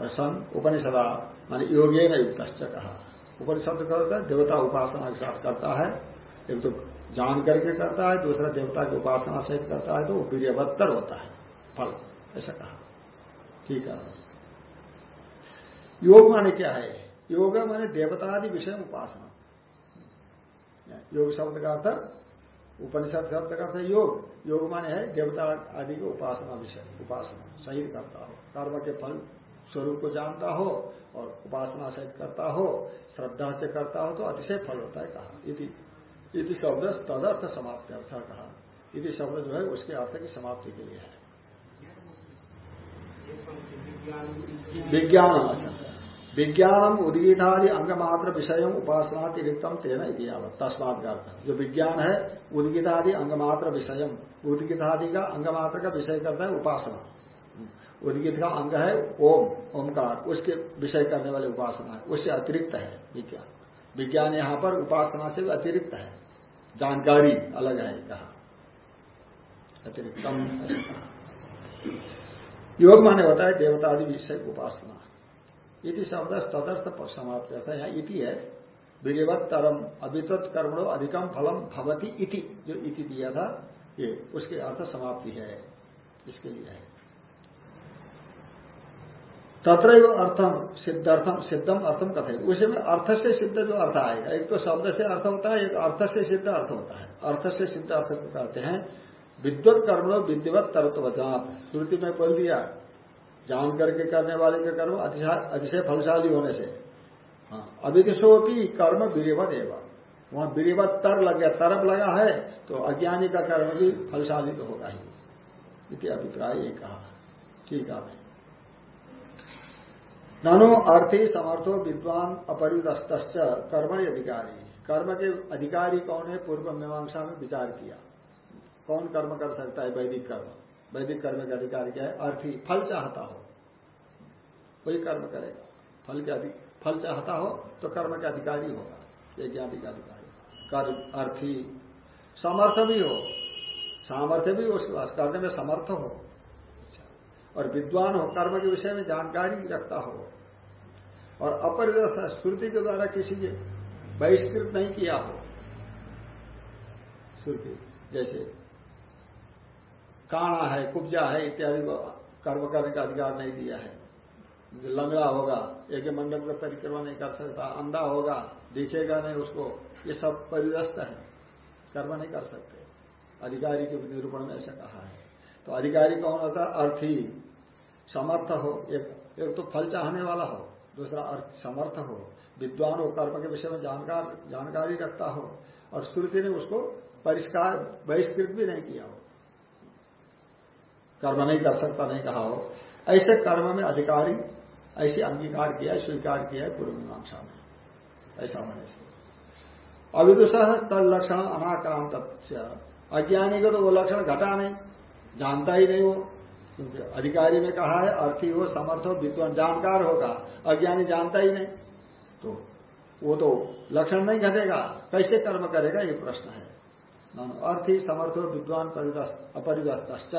A: और सन उपनिषदा, मान योगे न युक्त कहा। उपनिषद करता है, देवता उपासना के साथ करता है। एक तो जान करके करता है, दूसरा देवता की उपासना सहित करता है तो वो होता है। फल, ऐसा कहा। ठीक है। योग माने क्या है? योग माने देवता आदि विषय उपासना। योग शब्द का अर्थ उपनिषद शब्द का अर्थ योग। योग माने है देवता आदि की उपासना विषय उपासना। सही करता हो कर्म के फल स्वरूप को जानता हो और उपासना सहित करता हो श्रद्धा से करता हो तो अतिशय फल होता है कहा। इति शब्द तदर्थ समाप्ति अर्थ कहा। इति शब्द जो है उसके अर्थ की समाप्ति के लिए है। विज्ञान। विज्ञानम उदगीतादि अंगमात्र विषय उपासनातिरिक्तम तेना इतिहावत तस्मात का जो विज्ञान है, उदगीतादि अंगमात्र विषय उदगीतादि का अंगमात्र का विषय करता है उपासना। उद्गित का अंग है ओम, ओमकार। उसके विषय करने वाले उपासना है। उससे अतिरिक्त है विज्ञान। विज्ञान यहाँ पर उपासना से अतिरिक्त है। जानकारी अलग है कहा। अतिरिक्तम योग माने होता है देवतादि विषय उपासना। इति शब्द तदर्थ समाप्त। करता है यहाँ इति है। विधिवत तरम अभितत कर्मणों अधिकम फलम भवती इति, जो इति दिया था, ये, उसके अर्थ समाप्ति है। इसके लिए है। तत्र अर्थम सिद्धार्थम सिद्धम अर्थम कथित उसी में अर्थ से सिद्ध जो अर्थ आएगा, एक तो शब्द से अर्थ होता है, एक अर्थ से सिद्ध अर्थ होता है। अर्थ से सिद्ध अर्थ कहते हैं। विद्वत कर्म विद्यवत तत्वजात श्रुति में बोल दिया जान करके करने वाले के कर्म अतिशय फलशाली होने से। हाँ की कर्म वीरवत एवं। वहाँ वीरवत तर लग गया तरफ़ लगा है तो अज्ञानी का कर्म भी फलशाली तो होगा ही। इति अभिप्राय ये कहा। ठीक है। ननु अर्थी समर्थो विद्वान अपरिदस्त कर्मणि अधिकारी। कर्म के अधिकारी कौन है? पूर्व मीमांसा में विचार किया। कौन कर्म कर सकता है? वैदिक कर्म। वैदिक कर्म का अधिकारी क्या है? अर्थी फल चाहता हो। वही कर्म करेगा फल के अधिक फल चाहता हो तो कर्म के अधिकारी होगा यज्ञादि का अधिकारी। कर्म अर्थी समर्थ भी हो, सामर्थ्य भी उसके पास करने में समर्थ हो। और विद्वान हो, कर्म के विषय में जानकारी रखता हो। और अपरिदर्श श्रुति के द्वारा किसी के बहिष्कृत नहीं किया हो। श्रुति जैसे काणा है, कुब्जा है इत्यादि को कर्म करने का अधिकार नहीं दिया है। लंगड़ा होगा, एक मंडप का परिक्रमा नहीं कर सकता अंधा होगा, दिखेगा नहीं उसको, ये सब परिदस्त है। कर्म नहीं कर सकते। अधिकारी के निरूपण में ऐसा कहा है। तो अधिकारी कौन होता है? अर्थी। समर्थ हो, एक एक तो फल चाहने वाला हो, दूसरा अर्थ समर्थ हो। विद्वान हो, कर्म के विषय में जानकार, जानकारी रखता हो, और श्रुति ने उसको परिष्कार, बहिष्कृत भी नहीं किया हो। कर्म नहीं कर सकता, नहीं कहा हो। ऐसे कर्म में अधिकारी, ऐसे अंगीकार किया, स्वीकार किया है पूर्व मीमांसा में। ऐसा होने से अविदुष तल लक्षण अनाक्रांत अज्ञानी को तो वो लक्षण घटा नहीं, जानता ही नहीं वो। क्योंकि अधिकारी में कहा है, अर्थी हो, समर्थ हो, विद्वान, जानकार होगा। अज्ञानी जानता ही नहीं। तो वो तो लक्षण नहीं घटेगा। कैसे कर्म करेगा, ये प्रश्न है। अर्थी, समर्थ हो, विद्वान अपरिदस्त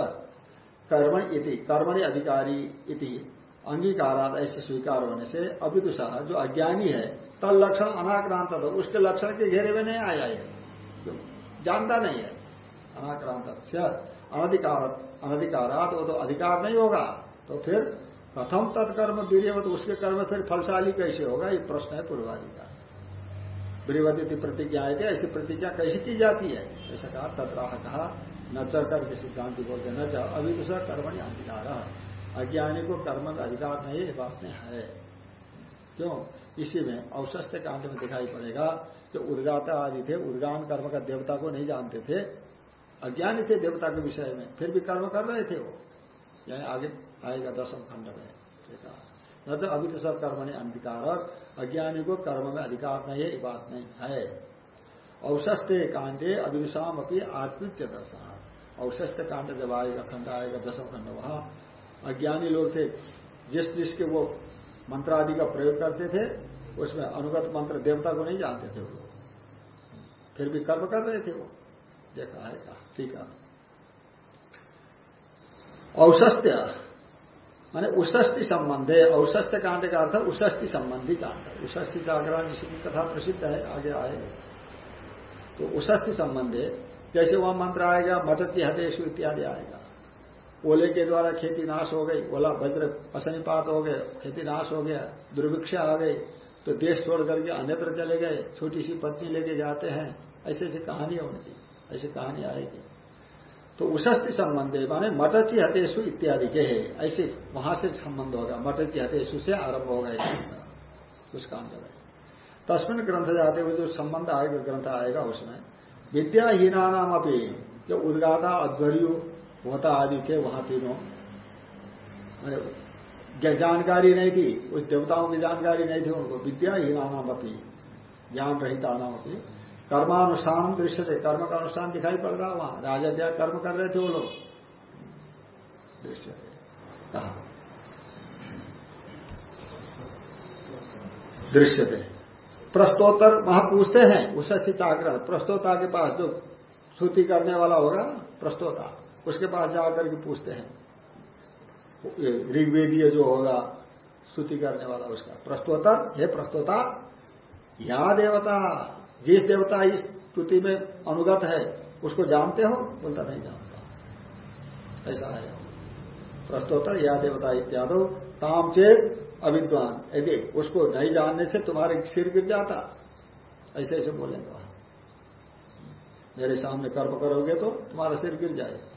A: कर्म इति, कर्मणि अधिकारी इति, अंगीकारात ऐसे स्वीकार होने से अविदुषा, जो अज्ञानी है, तल लक्षण अनाक्रांत तो उसके लक्षण के घेरे में नहीं आया है जानता नहीं है। अनाक्रांत अनधिकार अनधिकारात, वो तो अधिकार नहीं होगा। तो फिर प्रथम तत्कर्म वीरवत उसके कर्म फिर फलशाली कैसे होगा? ये प्रश्न है पूर्वादि का वीरवती प्रतिज्ञा है ऐसी प्रतिज्ञा कैसे की जाती है? ऐसा कहा, तत्राह कहा न चढ़ करके सिद्धांत बोलते न च अभी दूसरा कर्म अधिकार अज्ञानी को कर्म का अधिकार नहीं बात में है। क्यों? इसी में औसस्थ कांड में दिखाई पड़ेगा कि उदगाता आदि थे, उदगान कर्म का देवता को नहीं जानते थे। अज्ञानी थे देवता के विषय में, फिर भी कर्म कर रहे थे वो। यानी आगे आएगा दसम खंड में। न तो अभी तो सब कर्म नहीं अंधिकारक। अज्ञानी को कर्म में अधिकार नहीं है, ये बात नहीं है। औसस्ते कांडे अभिविषाम अपनी आत्मित्य दर्शन। औसस्थ कांड जब आएगा, खंड आएगा दसम खंड वहाँ। अज्ञानी लोग थे, जिस जिसके वो मंत्र आदि का प्रयोग करते थे, उसमें अनुगत मंत्र देवता को नहीं जानते थे वो। फिर भी कर्म कर रहे थे वो। देखा है, कहा, ठीक है। औसस्त्य माने उषस्थि संबंधे औसस्त्य कांड का अर्थ उषस्थि संबंधी कांड। उषस्थि जागरण की कथा प्रसिद्ध है, आगे आएगा। तो उषस्थि संबंधे जैसे वह मंत्र आएगा, मदती हदेश इत्यादि आएगा। ओले के द्वारा खेती नाश हो गई, ओला वज्र असनिपात हो गए खेती नाश हो गया, दुर्भिक्षा आ गई तो देश छोड़ करके अन्यत्र चले गए छोटी सी पत्नी लेके जाते हैं ऐसी ऐसी कहानी उनकी, ऐसी कहानी आएगी। तो उशस्ति संबंध है माने मटची हतेशु इत्यादि के है ऐसे वहाँ से संबंध होगा मटची हतेशु से आरंभ होगा उस कांड में तस्मिन ग्रंथ जाते हुए जो संबंध आएगा, ग्रंथ आएगा उसमें विद्याहीना नाम अपनी जो उदगाता अध्वर्यु होता आदि थे वहाँ तीनों जानकारी नहीं थी? उस देवताओं की जानकारी नहीं थी उनको। विद्या ही नाम अपनी ज्ञान रहित नाम अपनी कर्मानुष्ठान दृश्य थे कर्म का अनुष्ठान दिखाई पड़ रहा वहाँ। राजा क्या कर्म कर रहे थे वो लोग? दृश्य थे दृश्य थे प्रश्नोत्तर वहाँ पूछते हैं उससे आग्रह। प्रस्तोता के पास जो श्रुति करने वाला होगा, प्रस्तोता। उसके पास जाकर के पूछते हैं। ऋग्वेदीय जो होगा स्तुति करने वाला उसका। प्रश्नोत्तर हे प्रस्तोता, या देवता, जिस देवता इस स्तुति में अनुगत है, उसको जानते हो? बोलता, नहीं जानता। ऐसा है। प्रश्नोत्तर या देवता इत्यादि, ताम चेत अविद्वान। यदि उसको नहीं जानने से तुम्हारे सिर गिर जाता। ऐसे ऐसे बोलेंगे वहाँ। मेरे सामने कर्म करोगे तो तुम्हारा सिर गिर जाएगा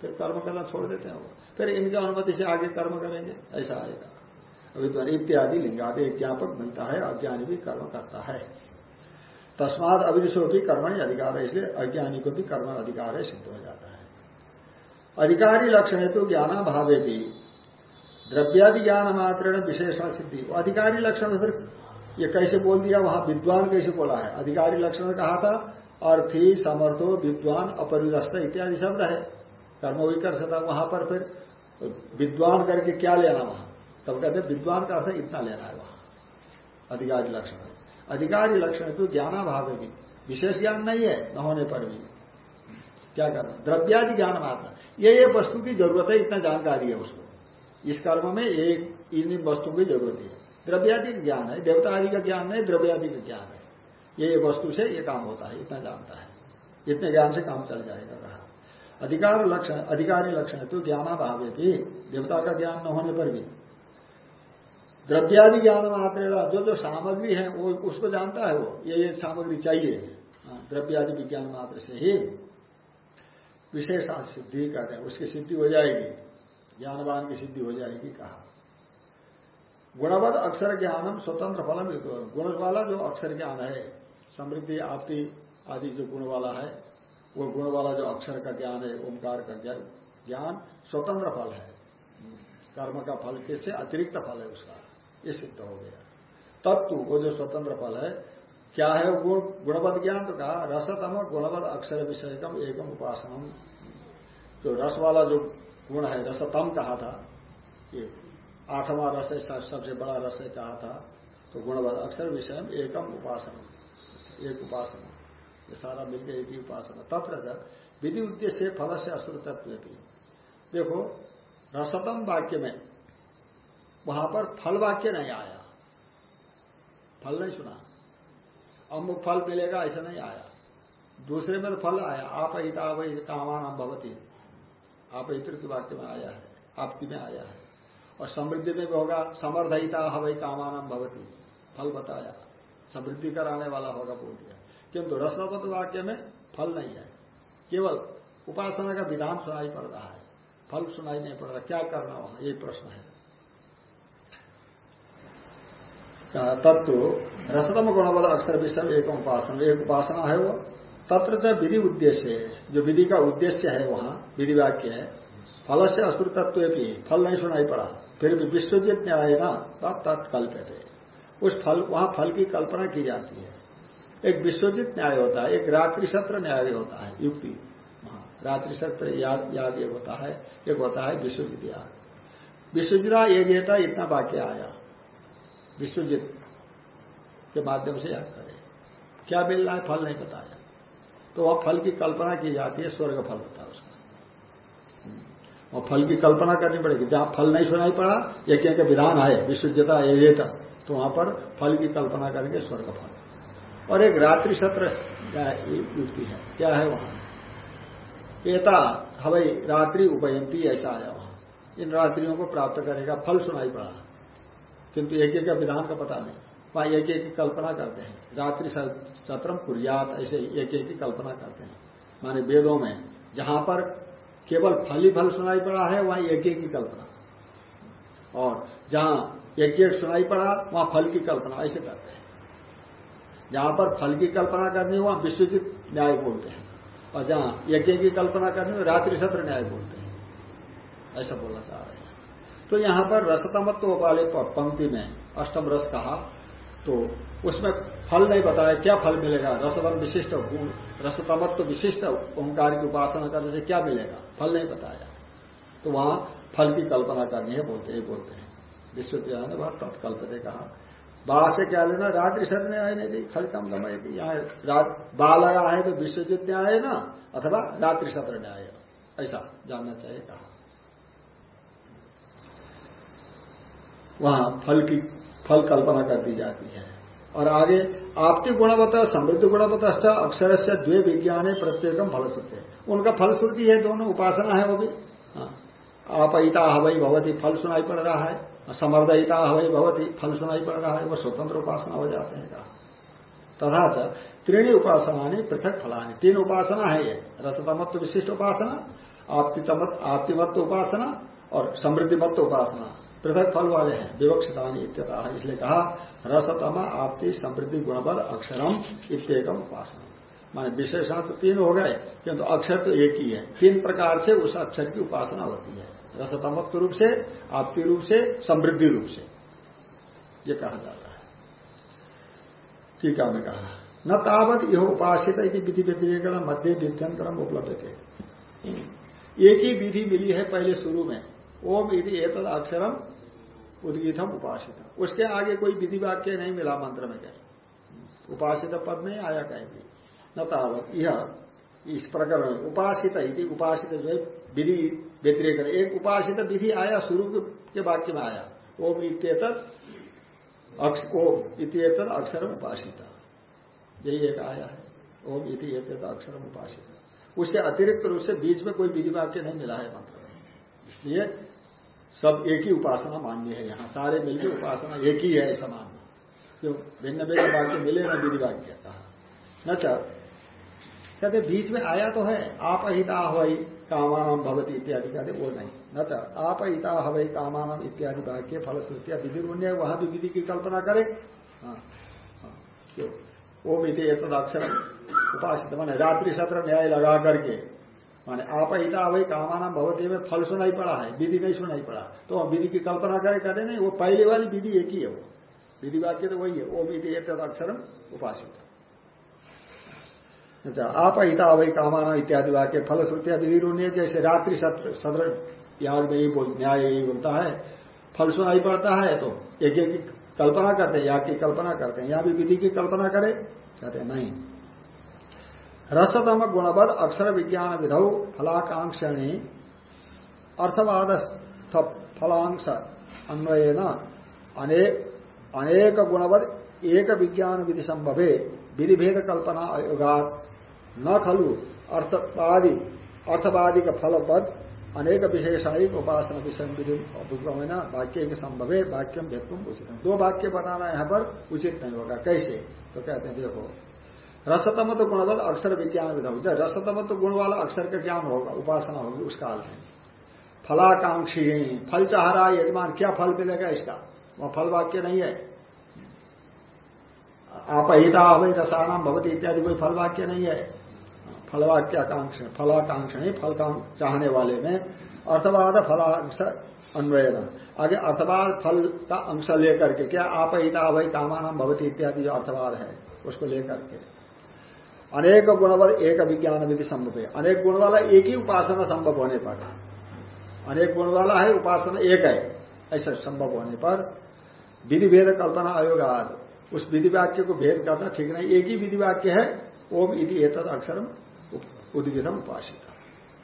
A: फिर कर्म करना छोड़ देते हैं वो। फिर इनकी अनुमति से आगे कर्म करेंगे। ऐसा आएगा। तो इत्यादि लिंगादि ज्ञापक मिलता है, अज्ञानी भी कर्म करता है। तस्माद अविदिशो भी कर्मणि अधिकार है, इसलिए अज्ञानी को भी कर्म अधिकार है, सिद्ध हो जाता है। अधिकारी लक्षण है तो ज्ञाना भावे भी। द्रव्यादि ज्ञान मात्र विशेषण सिद्धि अधिकारी लक्षण फिर ये कैसे बोल दिया? वहाँ विद्वान कैसे बोला है? अधिकारी लक्षण कहा था, अर्थी, समर्थो, विद्वान अपरिदस्त इत्यादि शब्द है। कर्म भी कर सकता वहाँ पर फिर। विद्वान करके क्या लेना वहाँ? तब कहते विद्वान का अर्थ इतना लेना है वहाँ। अधिकारी लक्षण। अधिकारी लक्षण तो ज्ञानाभाव भी। विशेष ज्ञान नहीं है, न होने पर भी। क्या करना द्रव्यादि ज्ञान मात्र ये ये वस्तु की ज़रूरत है इतना जानकारी है उसको। इस कर्म में एक इन वस्तु की ज़रूरत है। द्रव्यादि का ज्ञान है देवता आदि का ज्ञान नहीं द्रव्यादि का ज्ञान है। ये वस्तु से ये काम होता है इतना जानता है। इतने ज्ञान से काम चल जाएगा कहा अधिकार लक्षण अधिकारी लक्षण है तो ज्ञानाभाव भी देवता का ज्ञान न होने पर भी। द्रव्यादि ज्ञान मात्र जो जो सामग्री है वो उसको जानता है वो ये ये सामग्री चाहिए। हाँ, द्रव्यादि विज्ञान मात्र से ही विशेष सिद्धि कहते हैं उसकी सिद्धि हो जाएगी। ज्ञानवान की सिद्धि हो जाएगी, कहा। गुणवत अक्षर ज्ञानम स्वतंत्र फलम गुण वाला जो अक्षर ज्ञान है, समृद्धि आपकी आदि जो गुण वाला है, वो गुण वाला जो अक्षर का ज्ञान है, ओंकार का ज्ञान स्वतंत्र फल है। कर्म का फल किससे? अतिरिक्त फल है उसका। ये सिद्ध हो गया। तत्व वो जो स्वतंत्र फल है, क्या है गुण? गुणवत ज्ञान तो कहा, रसतम गुणवत अक्षर विषय कम एकम उपासनम। जो रस वाला जो गुण है। रसतम कहा था ये आठवां रस है सबसे बड़ा रस है कहा था तो गुणवत अक्षर विषय एकम उपासना, एक उपासना। ये सारा मिलकर एक ही उपासना। तत्र विधि उद्देश्य फल से असुर तत्व देखो, रसतम वाक्य में, वहाँ पर फल वाक्य नहीं आया। फल नहीं सुना। अमुक फल मिलेगा, ऐसा नहीं आया। दूसरे में तो फल आया। आप हिता वही कामान भवती। आप के वाक्य में आया है, आपकी में आया है। और समृद्धि में भी होगा समर्दयिता हवाई कामानम भवती, फल बताया। समृद्धि कराने वाला होगा बोल दिया। किंतु रसवत वाक्य में फल नहीं है। केवल उपासना का विधान सुनाई पड़ रहा है। फल सुनाई नहीं पड़ रहा। क्या करना वहाँ? ये प्रश्न है। तत्व रसतम गुणबल अक्षर विषय एक उपासना। एक उपासना है वो। तत्र विधि उद्देश्य है। जो विधि का उद्देश्य है वहाँ, विधि वाक्य है, फल से असुर तत्व भी, फल नहीं सुनाई पड़ा। फिर भी विश्वजित न्याय ना तत्कल्प उस फल, वहाँ फल की कल्पना की जाती है। एक विश्वजित न्याय होता है, एक रात्रि सत्र न्याय होता है, युक्ति। रात्रि सत्र याद याद एक होता है, एक होता है विश्वजित याद विश्वजिता एक येता इतना वाक्य आया। विश्वजित के माध्यम से याद करें। क्या मिल रहा है, फल नहीं बताया तो वह फल की कल्पना की जाती है, स्वर्ग फल होता है उसका। और फल की कल्पना करनी पड़ेगी। जहाँ फल नहीं सुनाई पड़ा एक एक विधान है, विशुद्धता ये तो वहाँ पर फल की कल्पना करेंगे, स्वर्ग फल। और एक रात्रि सत्र युक्ति है क्या है वहाँ? एता हवाई रात्रि उपयंती, ऐसा आया वहाँ। इन रात्रियों को प्राप्त करेगा, फल सुनाई पड़ा। किंतु एक एक विधान का पता नहीं। वहाँ एक एक कल्पना करते हैं। रात्रि सत्रम कुरियात, ऐसे एक एक की कल्पना करते हैं। माने वेदों में जहाँ पर केवल फल ही फल सुनाई पड़ा है, वहाँ एक एक की कल्पना। और जहाँ एक एक सुनाई पड़ा, वहाँ फल की कल्पना, ऐसे करते हैं। जहाँ पर फल की कल्पना करनी वहाँ विश्वजित न्याय बोलते हैं। और जहाँ एक एक की कल्पना करनी हो, रात्रि सत्र न्याय बोलते हैं। ऐसा बोलना चाह रहे हैं। तो यहाँ पर रसतमत्व वाले पंक्ति में अष्टम रस कहा तो उसमें फल नहीं बताया, क्या फल मिलेगा? रसवन विशिष्ट, गुण रसतमत्व विशिष्ट, ओंकार की उपासना करने से क्या मिलेगा? फल नहीं बताया। तो वहाँ फल की कल्पना करनी है, बोलते ही, बोलते हैं। विश्व ने वह तत्कल्पते कहा। बा से क्या लेना? रात्रि सद न्याय नहीं थी खल कम गमय यहाँ बा लगा है तो विश्वजित न्याय ना, अथवा रात्रि सत्र न्याय ऐसा जानना चाहिए, कहा। वहाँ फल की, फल कल्पना कर दी जाती है। और आगे, आपकी गुणवत्ता, समृद्ध गुणवत्ता अक्षर से द्वे विज्ञान है प्रत्येकम फल सत्य उनका फल श्रुति है, दोनों उपासना है वो भी। हाँ। आपहिता हवई भवती, फल सुनाई पड़ रहा है। समर्दयिता हवई भवती, फल सुनाई पड़ रहा है। वो स्वतंत्र उपासना हो जाते हैं। कहा तथा त्रीणी उपासना पृथक फलानी। तीन उपासना है ये। रसतमत्व विशिष्ट उपासना आपकी आपतिमत्व उपासना और समृद्धिमत्व उपासना। पृथक फल वाले हैं, विवक्षतानी इत्यता इसलिए कहा, रसतम आपती समृद्धि गुणबल अक्षरम इत्येकम उपासना। माने विशेषण तो तीन हो गए, किंतु अक्षर तो एक ही है। तीन प्रकार से उस अक्षर की उपासना होती है। रसतमत्व रूप से आपकी रूप से, समृद्धि रूप से। ये कहा जा रहा है। टीका में कहा। न तावत यह उपासित विधि व्यतिरेकण मध्य विध्यंतरम उपलब्ध थे एक ही विधि मिली है पहले शुरू में। ओम यदि एतद अक्षरम उदगीतम उपासित। उसके आगे कोई विधि वाक्य नहीं मिला मंत्र में कहीं उपासित पद में आया कहीं भी न तावत। यह इस प्रकरण उपासित उपासित जो है, विधि व्यतिरेक एक उपासित विधि आया, शुरू के वाक्य में आया। ओम इत्येत ओम इत्येत अक्षर उपासित। यही एक आया है। ओम इति अक्षर उपासित। उससे अतिरिक्त रूप से बीच में कोई विधि वाक्य नहीं मिला है मंत्र में। इसलिए सब एक ही उपासना मान्य है यहाँ। सारे मिलकर उपासना एक ही है ऐसा मानना क्यों? भिन्न भिन्न वाक्य मिले न विधि वाक्य कहा न कहते बीच में आया तो है। आप अहिता हवाई कामानाम भवती इत्यादि। कहते वो नहीं। न तो आप अहिता हवाई कामानाम इत्यादि वाक्य फलश्रुतिया विधि पुण्य वहाँ भी विधि की कल्पना करे। हाँ, हाँ, क्यों? ओम इति एक अक्षर उपासित मैंने रात्रि सत्र न्याय लगा करके। माने आप हिता वही कामाना भवती में फल सुनाई पड़ा है, विधि नहीं सुनाई पड़ा। तो हम विधि की कल्पना करें कहते नहीं, वो पहले वाली विधि एक ही है वो। विधि वाक्य तो वही है, वो विधि एक अक्षर उपासित अच्छा आप हिता वही कामाना इत्यादि वाक्य, फल श्रुतिया, विधि रूनी जैसे रात्रि सत्र सत्र याग में यही न्याय यही बोलता है, फल सुनाई पड़ता है तो एक एक कल्पना करते हैं, याग की कल्पना करते हैं यहाँ भी विधि की कल्पना करे, कहते नहीं। रसतम गुणवद अक्षर विज्ञान विधौ फलाकांक्षणी। अर्थवाद फलांश अन्वय अनेक अनेक गुणवद एक विज्ञान विधि संभवे विधि भेद कल्पना अयोगात न खलु अर्थवादी अर्थवादी का फलपद अनेक विशेषणिक उपासना विषय न वाक्य के संभव है वाक्यम भेदुम उचित। दो वाक्य बनाना यहाँ पर उचित नहीं होगा। कैसे? तो कहते हैं, देखो रसतम तो गुणवत अक्षर विज्ञान विधान रसतम तो गुण वाला अक्षर का ज्ञान होगा, उपासना होगी उस काल में फलाकांक्षी फल चाह रहा है, यजमान, क्या फल मिलेगा इसका? वह फल वाक्य नहीं है। आपहिता अवै रसानाम भवती इत्यादि, कोई फल वाक्य नहीं है। फलवाक्याकांक्ष, फलाकांक्ष नहीं, फल चाहने वाले में अर्थवाद फलांश अन्वयन। आगे अर्थवाद फल का अंश लेकर के, क्या आप हिता वही कामानाम भवती इत्यादि जो अर्थवाद है, उसको लेकर के। अनेक गुण गुणवल एक विज्ञान विधि संभव है अनेक गुण वाला एक ही उपासना संभव होने पर। अनेक गुण वाला है, उपासना एक है, ऐसा संभव होने पर। विधि भेद कल्पना आयोगाद। उस विधि वाक्य को भेद करना ठीक नहीं। एक ही विधि वाक्य है, ओम इति एतद अक्षरम उदगितम उपासित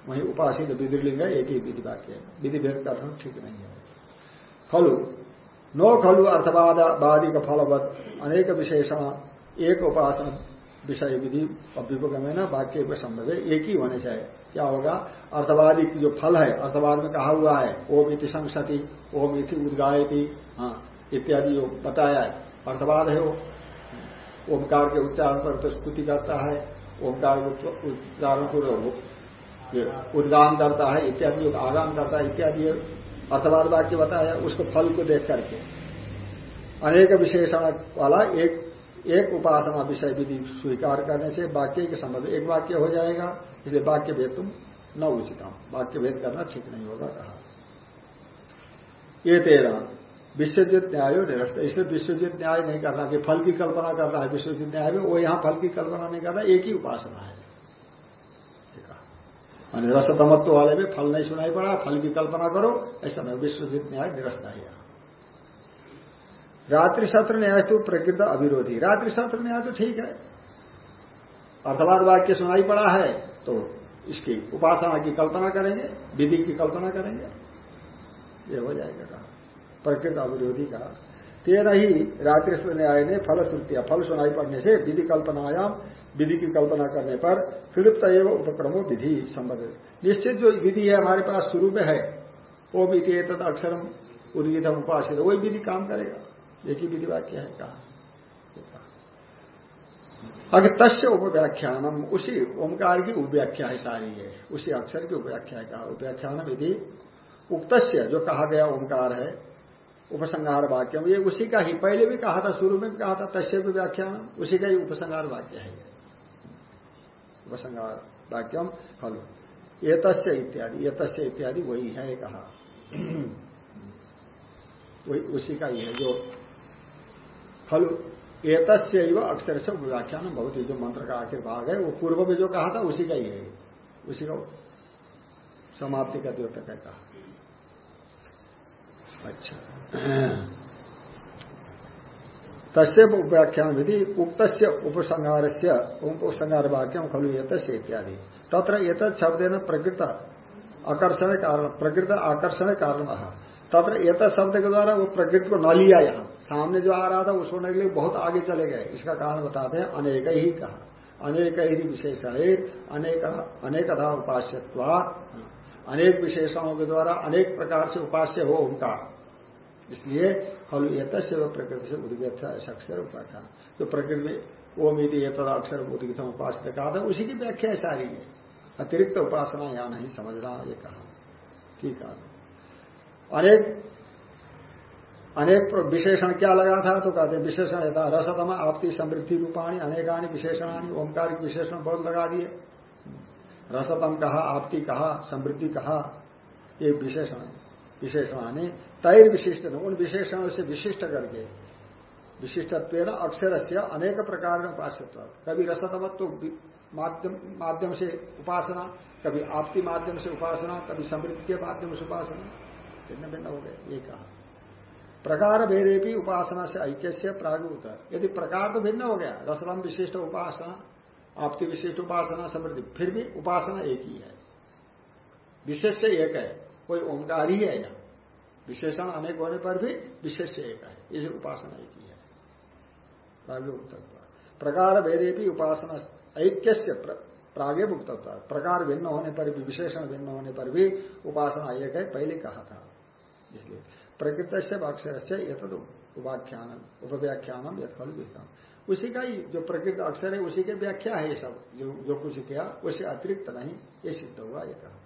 A: वही उपासित विधिलिंग है, एक ही विधि वाक्य है। विधि भेद का ठीक नहीं है। खलु। नो खलु अर्थवादी का फलवत। अनेक विशेषण। एक उपासना। विषय विधि अभ्युपगम है ना वाक्य को संभव है एक ही होने चाहिए क्या होगा? अर्थवादी जो फल है, अर्थवाद में कहा हुआ है, ओम इति संसति, ओम इति उदगायती हाँ इत्यादि जो बताया है। अर्थवाद है वो। ओमकार के उच्चारण पर तो स्तुति करता है ओंकार उच्चारण को उद्गान करता है, इत्यादि जो आगाम करता है, इत्यादि अर्थवाद वाक्य बताया, उसको फल को देख करके। अनेक विशेषण वाला एक एक उपासना विषय विधि स्वीकार करने से वाक्य के संबंध एक वाक्य हो जाएगा, इसलिए वाक्य भेद तुम न उचित वाक्य भेद करना ठीक नहीं होगा, कहा। ये तेरा विश्वजित न्याय निरस्त। इसलिए विश्वजित न्याय नहीं करना कि फल की कल्पना कर रहा है विश्वजित न्याय में, वो यहाँ फल की कल्पना नहीं कर रहा, एक ही उपासना है। रसतमत्व वाले में फल नहीं सुनाई पड़ा, फल की कल्पना करो, ऐसा नहीं विश्वजित न्याय निरस्त है यहाँ। रात्रि सत्र न्याय तो प्रकृत अविरोधी। रात्रि सत्र न्याय तो ठीक है। अर्थवाद वाक्य सुनाई पड़ा है तो इसकी उपासना की कल्पना करेंगे, विधि की कल्पना करेंगे। ये हो जाएगा कहा। प्रकृत अविरोधी का तेरह ही रात्रि न्याय ने फल श्रुतिया फल सुनाई पड़ने से विधि कल्पनायाम, विधि की कल्पना करने पर फिलिप्त एवं उपक्रमो विधि संबंधित निश्चित जो विधि है हमारे पास शुरू में है, वो विधि तथा अक्षरम उदगितम उपासित। वही विधि काम करेगा। एक ही विधि वाक्य है, कहा। अगर तस्य उपव्याख्यानम, उसी ओंकार की उपव्याख्या है सारी है उसी अक्षर की उपव्याख्या है, कहा। उपव्याख्यान विधि उक्त जो कहा गया ओंकार है, उपसंहार वाक्य, ये उसी का ही, पहले भी कहा था, शुरू में भी कहा था, तस्य भी व्याख्यान उसी का ही उपसंहार वाक्य है उपसंगार वाक्यम खलु तस्य इत्यादि, ये तस्य इत्यादि वही है, कहा। *clears throat* वही उसी का ही है, जो खलु। एतस्य अक्षर से व्याख्यान बहुत ही जो मंत्र का आखिर भाग है, वो पूर्व में जो कहा था, उसी का ही है। उसी का समाप्ति का द्योतक है कहा। अच्छा। तस्य व्याख्यान विधि उक्त उपसंहार से उपसंहार वाक्य खलु ये इत्यादि। तत्र ये शब्द प्रकृत आकर्षण कारण, प्रकृत आकर्षण कारण तत्र ये शब्द के द्वारा वो प्रकृति को न लिया यहाँ। सामने जो आ रहा था उसको के लिए बहुत आगे चले गए। इसका कारण बताते हैं, अनेक ही कहा। अनेक ही विशेषण अनेक अनेकधा उपास्यत्वा। अनेक विशेषणों के द्वारा अनेक प्रकार से उपास्य हो उनका। इसलिए खलु ये तस्व प्रकृति से उद्गत ऐसा अक्षर उपाख्या जो प्रकृति में ओम यदि ये तदा अक्षर उद्गित उपास्य कहा था, उसी की व्याख्या है सारी है। अतिरिक्त उपासना यहाँ नहीं समझना, ये कहा। ठीक है। अनेक अनेक विशेषण क्या लगा था? तो कहते विशेषण यथा रसतम आपती समृद्धि रूपाणी, अनेकानी विशेषणानी ओंकार विशेषण बहुत लगा दिए। रसतम कहा, आपती कहा, समृद्धि कहा, ये विशेषण, विशेषणानी तैर विशिष्ट उन विशेषणों से विशिष्ट करके विशिष्टत्व अक्षर से अनेक प्रकार में उपास्यत्व कभी रसतमत्व माध्यम माध्यम से उपासना, कभी आपकी माध्यम से उपासना, कभी समृद्धि के माध्यम से उपासना। भिन्न भिन्न हो गए, ये कहा। प्रकार भेदे भी उपासना से ऐक्य से प्रागुत। यदि प्रकार तो भिन्न हो गया, रसलम विशिष्ट उपासना, आपकी विशिष्ट उपासना समृद्धि, फिर भी उपासना एक ही है। विशेष से एक है, कोई ओंकार ही है यहाँ। विशेषण अनेक होने पर भी विशेष से एक है, ये उपासना एक ही है। प्रकार भेदे भी उपासना ऐक्य से प्रागे मुक्त प्रकार भिन्न होने पर भी, विशेषण भिन्न होने पर भी उपासना एक है, पहले कहा था। इसलिए प्रकृत से अक्षर से यथद उपाख्यान उपव्याख्यानम यथल विधम उसी का ही जो प्रकृत अक्षर है उसी के व्याख्या है ये सब जो जो कुछ किया उससे अतिरिक्त नहीं ये सिद्ध हुआ ये कहा।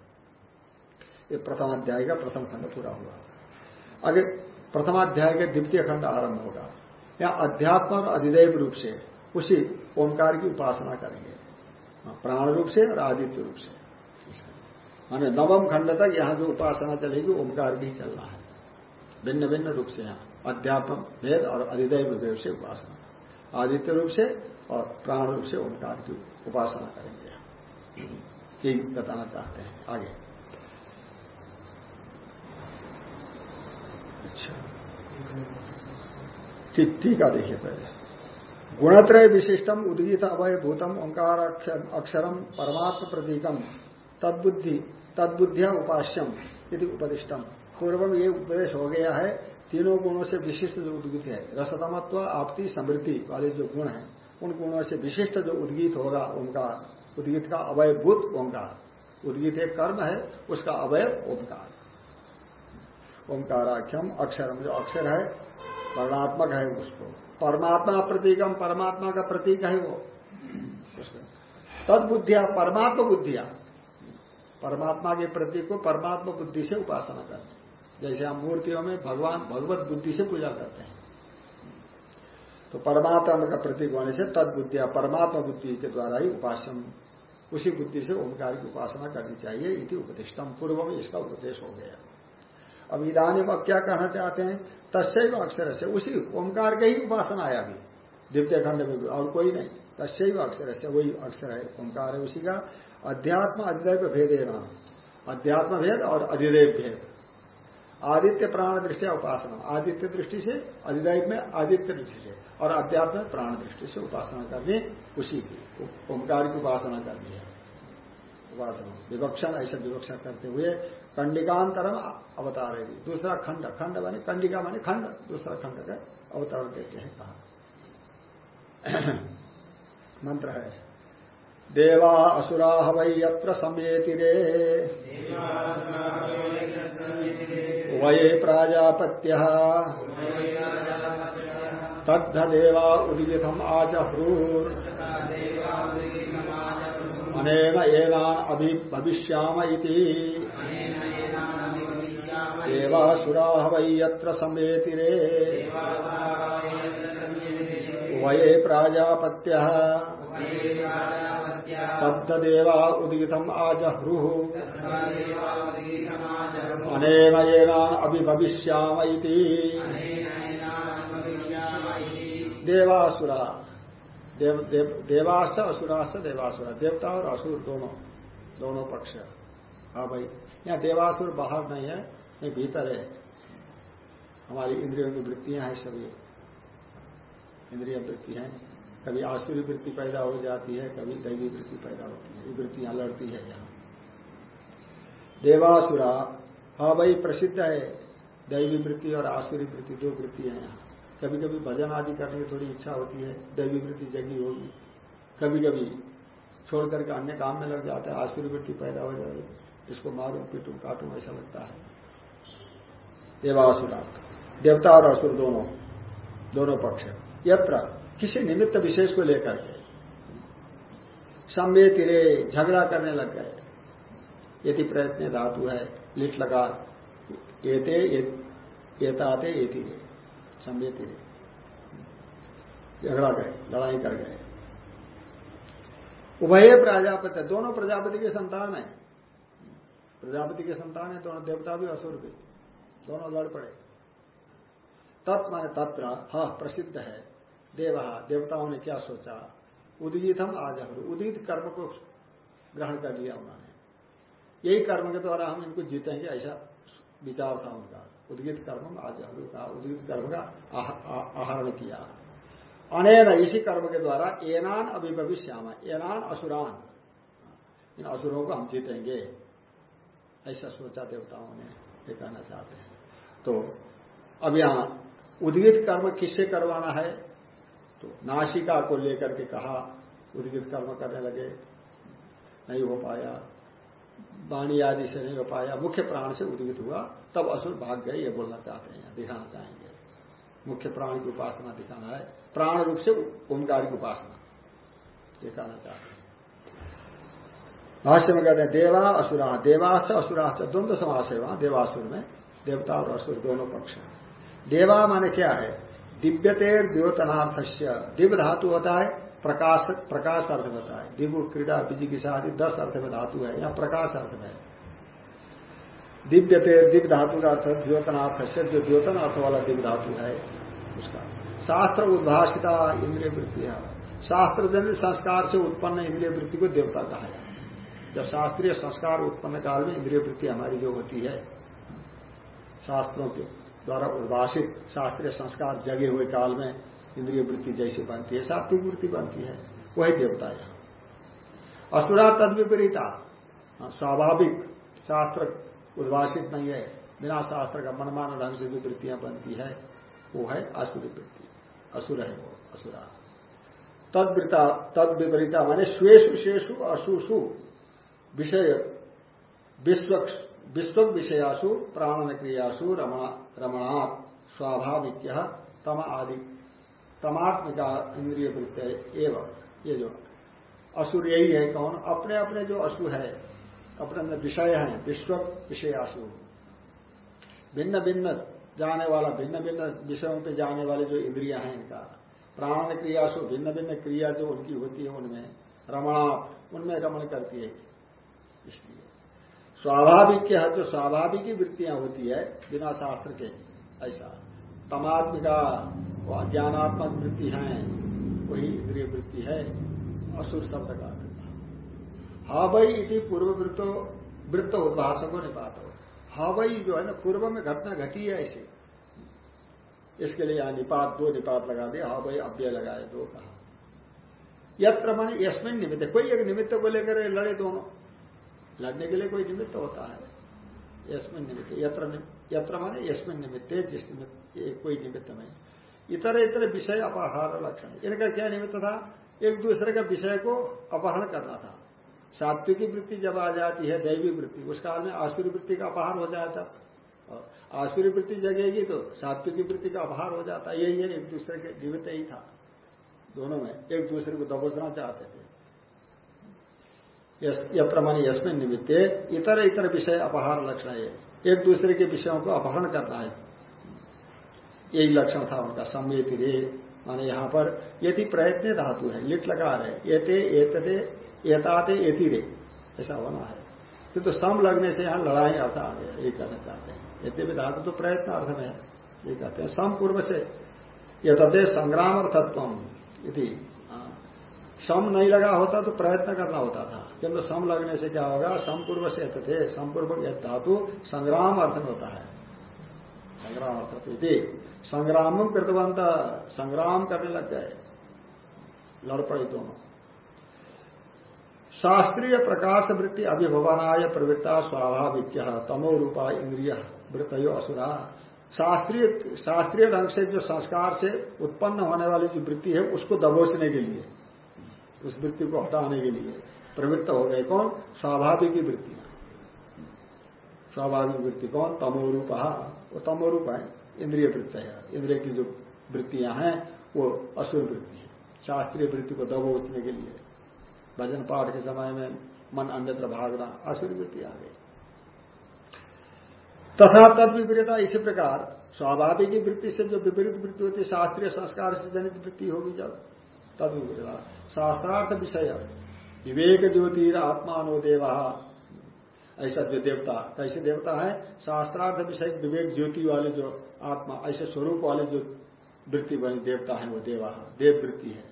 A: ये प्रथमाध्याय का प्रथम खंड पूरा हुआ। अगर प्रथमाध्याय के द्वितीय खंड आरंभ होगा। या अध्यात्म और अधिदेव रूप से उसी ओंकार की उपासना करेंगे। हाँ, प्राण रूप से और आदित्य रूप से। माने नवम खंड तक यहाँ जो उपासना चलेगी ओंकार भी चलना है। भिन्न भिन्न रूप से यहाँ अध्यात्म भेद और अधिदैव भेद से उपासना। आदित्य रूप से और प्राण रूप से ओंकार की उपासना करेंगे यही। बताना चाहते हैं। आगे। अच्छा। है देखिए पहले। गुणत्रय विशिष्टम, उद्गीत अवय भूतम ओंकार अक्षरम, परमात्म प्रतीकम, तद्बुद्धि, तद्बुद्धिया उपास्यम यदि उपदिष्टम। पूर्व ये उपदेश हो गया है, तीनों गुणों से विशिष्ट जो उद्गीत है, रसतमत्व आपती समृद्धि वाले जो गुण है, उन गुणों से विशिष्ट जो उद्गीत होगा ओंकार उद्गीत का अवयभूत ओंकार। उद्गीत एक कर्म है, उसका अवय ओंकार। ओंकाराख्यम अक्षरम, जो अक्षर है, वर्णात्मक है उसको। परमात्मा प्रतीकम, परमात्मा का प्रतीक है वो। तद बुद्धिया परमात्मा बुद्धिया। परमात्मा के प्रतीक को परमात्मा बुद्धि से उपासना करते जैसे हम मूर्तियों में भगवान भगवत बुद्धि से पूजा करते हैं। तो परमात्मा का प्रतीक होने से तद बुद्धिया परमात्मा बुद्धि के द्वारा ही उपासन, उसी बुद्धि से ओंकार की उपासना करनी चाहिए इति उपदिष्टम। पूर्व में इसका उपदेश हो गया। अब इधानी अब क्या कहना चाहते हैं? तस्व अक्षर से उसी ओंकार के ही उपासना आया अभी। द्वितीय खंड में और कोई नहीं। तस्व अक्षर से वही अक्षर है, ओंकार है उसी का। अध्यात्म अधिदैव भेद नाम अध्यात्म भेद और अधिदेव भेद। आदित्य प्राण दृष्टि उपासना। आदित्य दृष्टि से, अधिदैव में आदित्य दृष्टि से और अध्यात्म में प्राण दृष्टि से उपासना करनी, उसी की, ओंकार की उपासना करनी है। उपासना विवक्षण ऐसे विवक्षण करते हुए कंडिकांतरम अवतार है दूसरा खंड खंड माने कंडिका माने खंड, दूसरा खंड का अवतार देते हैं कहा। *clears throat* मंत्र है, देवा असुरा वै यत्र समेतिरे वये प्राजापत्य। तद्ध देवा उदिथम आजह्रूर अनेन एनान अभि भविष्याम देवासुरा वै यत्र समेतिरे। वये प्राजापत्य। तद्देवा उदितम आजह्रु। अनेन येनान अभिभविष्याम देवासुरा। देव, देव, देवाश्च असुराश्च देवासुरा। देवता और असुर दोनों दोनों पक्ष। हाँ भाई यहाँ देवासुर बाहर नहीं है ये भीतर है। हमारी इंद्रियों की वृत्तियाँ हैं सभी। इंद्रिय वृत्ति है। कभी आसुरी वृत्ति पैदा हो जाती है, कभी दैवी वृत्ति पैदा होती है। वृत्तियाँ लड़ती है यहाँ। देवासुरा हाँ भाई, प्रसिद्ध है दैवी वृत्ति और आसुरी वृत्ति, दो वृत्तियाँ यहाँ। कभी कभी भजन आदि करने की थोड़ी इच्छा होती है, दैवी वृत्ति जगी होगी। कभी कभी छोड़ करके अन्य काम में लग जाता है, आसुरी वृत्ति पैदा हो जाएगी इसको मारूं, पीटू, काटू, ऐसा लगता है। देवासुरा, देवता और असुर दोनों दोनों पक्ष। यत्र किसी निमित्त विशेष को लेकर के सम्वे तिरे झगड़ा करने लग गए। यदि प्रयत्न धातु है, लिट लगा, एते एताते, एति सम्वे तिरे। झगड़ा गए, लड़ाई कर गए। उभय प्रजापति, दोनों प्रजापति के संतान है। प्रजापति के संतान है, दोनों देवता भी असुर भी। दोनों लड़ पड़े। तत् माने तत्र हाँ प्रसिद्ध है। देवा, देवताओं ने क्या सोचा? उदित हम आज उदित कर्म को ग्रहण कर लिया उन्होंने। यही कर्म के द्वारा हम इनको जीतेंगे, ऐसा विचार था उनका। उद्गित कर्म आज का उदित कर्म का आहरण किया। अनेन इसी कर्म के द्वारा एनान अभिभविष्याम। एनान असुरान। इन असुरों को हम जीतेंगे। ऐसा सोचा देवताओं ने, ये कहना चाहते हैं। तो अब यहाँ उद्गित कर्म किससे करवाना है? तो नासिका को लेकर के कहा उद्गित कर्म करने लगे, नहीं हो पाया, वाणी आदि से नहीं हो पाया, मुख्य प्राण से उद्गित हुआ, तब असुर भाग गए, ये बोलना चाहते हैं, दिखाना चाहेंगे। मुख्य प्राण की उपासना दिखाना है, प्राण रूप से ओंकार की उपासना, दिखाना चाहते हैं। भाष्य में कहते हैं, देवा असुरा देवास असुरा द्वंद्व समास है वहाँ, देवासुर में, देवता और असुर दोनों पक्ष हैं। देवा माने क्या है? दिव्यतेर द्योतनार्थ दिव्य धातु होता है, प्रकाश प्रकाश अर्थ होता है। दिव्य क्रीड़ा, बीजी आदि दस अर्थ में धातु है, यहाँ प्रकाश अर्थ में दिव्यते दिव्य धातु का अर्थ द्योतनार्थ से जो द्योतन अर्थ वाला दिव्य धातु है, उसका। शास्त्र उद्भाषिता इंद्रिय वृत्ति शास्त्र जन संस्कार से उत्पन्न इंद्रिय वृत्ति को देवता कहा है। जब शास्त्रीय संस्कार उत्पन्न काल में इंद्रिय वृत्ति हमारी जो होती है, शास्त्रों के द्वारा उद्भाषित शास्त्रीय संस्कार जगे हुए काल में इंद्रिय वृत्ति जैसी बनती है सात्विक वृत्ति बनती है वही देवता है असुरा तद विपरीता। हाँ, स्वाभाविक शास्त्र उद्भाषित नहीं है बिना शास्त्र का मनमान ढंग से जो वृत्तियाँ बनती है वो है असुरी वृत्ति असुर है वो असुरा। तदवृता तद विपरीता माने स्वेशु शेषु विषय विश्व विश्व विषयासु प्राण क्रियासु रमणात् स्वाभाविक तम आदि, तमात्मिका इंद्रिय वृत्ति एवं, ये जो असुर यही है कौन? अपने अपने जो असु है अपने अपने विषय हैं विश्व विषयासु भिन्न भिन्न जाने वाला भिन्न भिन्न विषयों पे जाने वाले जो इंद्रिया हैं इनका प्राण क्रियासु भिन्न भिन्न क्रिया जो उनकी होती है उनमें रमणा उनमें रमण करती है, इसलिए। स्वाभाविक के जो स्वाभाविक ही वृत्तियाँ होती है, बिना शास्त्र के, ऐसा। तमात्मिका अज्ञानात्मक वृत्ति है, वही इंद्रिय वृत्ति है, असुर शब्द का हा। भाई इति पूर्व वृत्तो वृत्त उद्भाषको निपात हो। हा भाई जो है ना, पूर्व में घटना घटी है ऐसे। इसके लिए यहाँ निपात, दो निपात लगा दिया हा भाई अव्यय लगाए, दो कहा। यत्र माने यशमिन निमित्त, कोई एक निमित्त को लेकर लड़े दोनों। लड़ने के लिए कोई निमित्त होता है। यशमिन निमित्त, यत्र यत्र माने यशमिन निमित्त, जिस निमित्त कोई निमित्त नहीं। इतर इतर विषय अपहार लक्षण। इनका क्या निमित्त था? एक दूसरे का विषय को अपहरण करना था। सात्विकी वृत्ति जब आ जाती है, दैवी वृत्ति, उस काल में आसुरी वृत्ति का अपहार हो जाता। और आसुरी वृत्ति जगेगी तो सात्विकी वृत्ति का अपहार हो जाता। यही है, एक दूसरे के निमित्त ही था। दोनों में एक दूसरे को दबोचना चाहते थे। यत्र मानी यशमिन निमित्ते इतर इतर विषय अपहार लक्षण है। एक दूसरे के विषयों को अपहरण करना है। यही लक्षण था उनका सम्मेति रे माने यहाँ पर यदि प्रयत्न धातु है लिट लगा रहे एते एतते एताते एति रे ऐसा होना है। किंतु तो सम लगने से यहाँ लड़ाई अर्थ आ गया ये कहना चाहते हैं। यद्य भी धातु तो प्रयत्न अर्थ में है ये कहते हैं सम पूर्व से यथे संग्राम अर्थत्व हाँ, सम नहीं लगा होता तो प्रयत्न करना होता था। किंतु सम लगने से क्या होगा? सम पूर्व से थे। सम पूर्व धातु संग्राम अर्थ में होता है। संग्राम अर्थ संग्राम कृतवंत संग्राम करने लग गए। लड़ पड़े दोनों। शास्त्रीय प्रकाश वृत्ति अभिभवनाय प्रवृत्ता स्वाभाविक तमो रूपा इंद्रिय वृत्तो असुरा। शास्त्रीय शास्त्रीय ढंग से जो संस्कार से उत्पन्न होने वाली जो वृत्ति है, उसको दबोचने के लिए, उस वृत्ति को हटाने के लिए। प्रवृत्त हो गए कौन? स्वाभाविक वृत्ति। स्वाभाविक वृत्ति कौन? तमोरूप। वो तमोरूप है, इंद्रिय वृत्त है। इंद्रिय की जो वृत्तियाँ हैं, वो असुर वृत्ति है। शास्त्रीय वृत्ति को दबोचने के लिए। भजन पाठ के समय में मन अन्यत्र भागना, असुर वृत्ति आ गई। तथा तद विपरीता, इसी प्रकार स्वाभाविक वृत्ति से जो विपरीत वृत्ति होती है, शास्त्रीय संस्कार से जनित वृत्ति होगी जब। तद विपरीता। शास्त्रार्थ विषय। विवेक ज्योतिर आत्मानो देवा ऐसा जो देवता, कैसे देवता है? शास्त्रार्थ विषय विवेक ज्योति वाले जो आत्मा, ऐसे स्वरूप वाले जो वृत्ति बनी देवता है वो देवा देव वृत्ति है।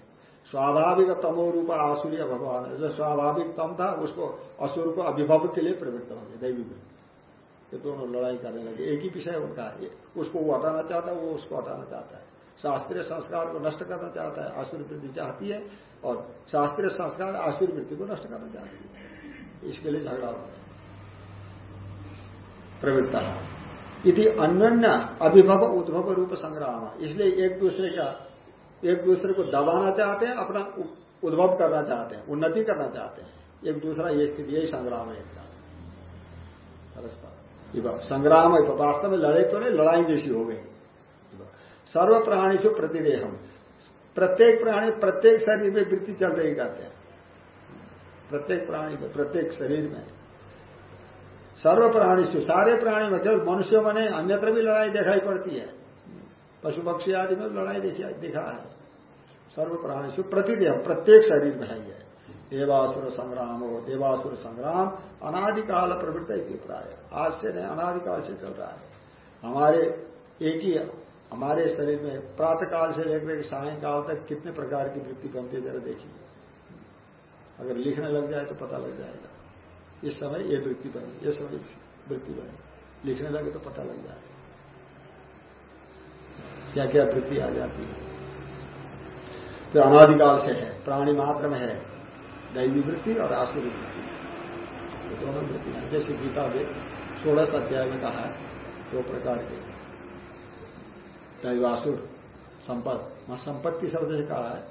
A: स्वाभाविक तमो रूप आसुरी भगवान, जो स्वाभाविक तम था, उसको असुर को अभिभव के लिए प्रवृत्त होंगे दैवी वृत्ति ये दोनों लड़ाई करने लगे। एक ही विषय उनका है उसको वो हटाना चाहता है, वो उसको हटाना चाहता है। शास्त्रीय संस्कार को नष्ट करना चाहता है आसुर वृत्ति चाहती है और शास्त्रीय संस्कार आसुर वृत्ति को नष्ट करना चाहती है। इसके लिए झगड़ा होता है। प्रवृत्ता इति अन्य अभिभव उद्भव रूप संग्राम। इसलिए एक दूसरे का, एक दूसरे को दबाना चाहते हैं, अपना उद्भव करना चाहते हैं, उन्नति करना चाहते हैं। एक दूसरा ये स्थिति, यही संग्राम है इसका संग्राम वास्तव में लड़े तो नहीं, लड़ाई जैसी हो गई। सर्व प्राणी से प्रतिदेहम। प्रत्येक प्राणी प्रत्येक शरीर में वृत्ति चल रही कहते हैं। प्रत्येक प्राणी में, प्रत्येक शरीर में। सर्व प्राणी से सारे प्राणी में, केवल मनुष्य बने अन्यत्र भी लड़ाई दिखाई पड़ती है। पशु पक्षी आदि में लड़ाई दिखा है। सर्व प्राणी से प्रतिदेह, प्रत्येक शरीर में है ये। देवासुर संग्राम हो देवासुर संग्राम, अनादिकाल प्रवृत्ति की प्राय आज से नहीं अनादिकाल से चल रहा है। हमारे एक ही हमारे शरीर में प्रातः काल से लेकर सायंकाल तक कितने प्रकार की वृत्ति बनती है, जरा देखिए। अगर लिखने लग जाए तो पता लग जाएगा। इस समय ये वृत्ति बने ये समय वृत्ति बने। लिखने लगे तो पता लग जाए। क्या क्या वृत्ति आ जाती है? तो अनादिकाल से है, प्राणी मात्र में है, दैवी वृत्ति और आसुरी वृत्ति। दोनों वृत्तियाँ जैसे गीता में सोलह अध्याय में कहा है, दो प्रकार के। दैवासुर संपद वहाँ संपत्ति शब्द से कहा है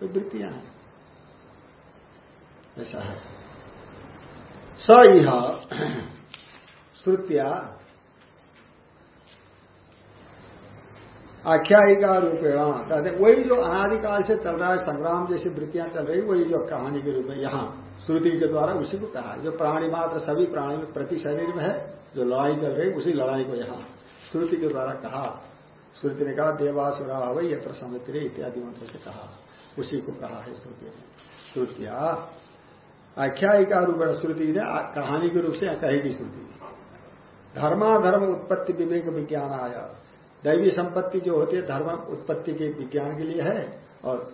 A: तो वृत्तियाँ हैं। ऐसा है। स इह श्रुतिया आख्यायिका रूपेण। कहते वही जो अनादिकाल से चल रहा है, संग्राम जैसी वृत्तियाँ चल रही, वही जो कहानी के रूप में यहाँ, श्रुति के द्वारा उसी को कहा जो प्राणी मात्र, सभी प्राणी प्रति शरीर में है, जो लड़ाई चल रही, उसी लड़ाई को यहाँ श्रुति के द्वारा कहा श्रुति ने कहा, देवासुरा वही यत्र समित्र इत्यादि मंत्र से कहा। उसी को कहा है श्रुति ने। श्रुतिया, आख्यायिका रूप श्रुति ने कहानी के रूप से कहेगी श्रुति। धर्माधर्म उत्पत्ति विवेक विज्ञान आया। दैवी संपत्ति जो होती है, धर्म उत्पत्ति के विज्ञान के लिए है और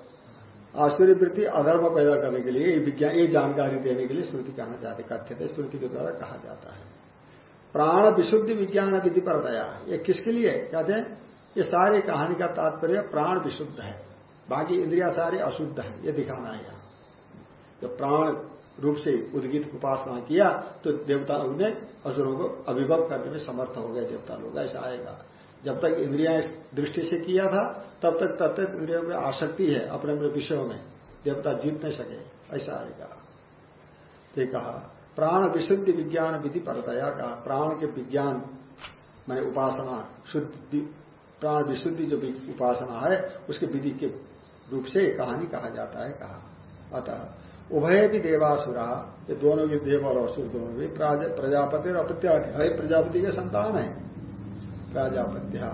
A: आश्चर्य वृत्ति अधर्म पैदा करने के लिए विज्ञान ये जानकारी देने के लिए श्रुति कहना चाहते कथ्य थे। श्रुति के द्वारा कहा जाता है। प्राण विशुद्धि विज्ञान विधि पर दया। ये किसके लिए? कहते हैं ये सारी कहानी का तात्पर्य प्राण विशुद्ध है। बाकी इंद्रिया सारे अशुद्ध है, ये दिखाना है यहाँ। जब प्राण रूप से उद्गित उपासना किया तो देवता लोग ने असुरों को अभिभव करने में समर्थ हो गए देवता लोग ऐसा आएगा। जब तक इंद्रिया इस दृष्टि से किया था, तब तक तब तक इंद्रियों में आसक्ति है अपने अपने विषयों में। देवता जीत नहीं सके, ऐसा आएगा। ये कहा, प्राण विशुद्धि विज्ञान विधि परतया का प्राण के विज्ञान, मैंने उपासना शुद्धि प्राण विशुद्धि जो उपासना है, उसके विधि के रूप से कहानी कहा जाता है, कहा। अतः उभय भी देवासुरा, ये दोनों भी देव और असुर दोनों भी प्रजापति और अपत्या प्रजापति के संतान है। प्राजापत्या।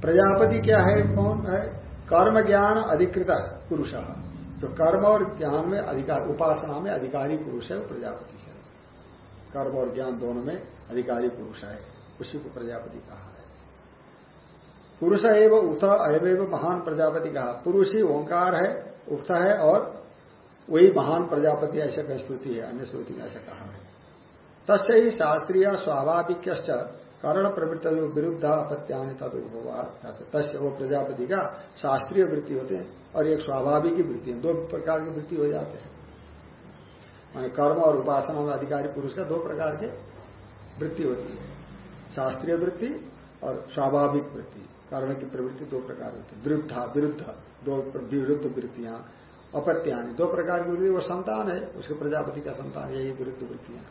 A: प्रजापति क्या है? कौन है? कर्म ज्ञान अधिकृत पुरुष। जो कर्म और ज्ञान में अधिकार, उपासना में अधिकारी पुरुष है वो प्रजापति है। कर्म और ज्ञान दोनों में अधिकारी पुरुष है। उसी को प्रजापति कहा। पुरुष एवं उठ अयमेव महान प्रजापति कहा। पुरुष ही ओंकार है उठता है और वही महान प्रजापति ऐसा कह स्तुति है, अन्य स्तुति में ऐसा कहा है। तस्य ही शास्त्रीय स्वाभाविक कर्ण प्रवृत्त विरुद्ध आपत्त्यानि तद तस्य वो प्रजापति का शास्त्रीय वृत्ति होते हैं और एक स्वाभाविक वृत्ति दो प्रकार की वृत्ति हो जाते हैं। मान कर्म और उपासना में अधिकारी पुरुष का दो प्रकार के वृत्ति होती है। शास्त्रीय वृत्ति और स्वाभाविक वृत्ति। कर्ण की प्रवृत्ति दो प्रकार होती है। विरुद्ध विरुद्ध दो विरुद्ध वृत्तियाँ अपत्यानि दो प्रकार की वृत्ति वो संतान है उसके प्रजापति का संतान यही विरुद्ध वृत्तियाँ।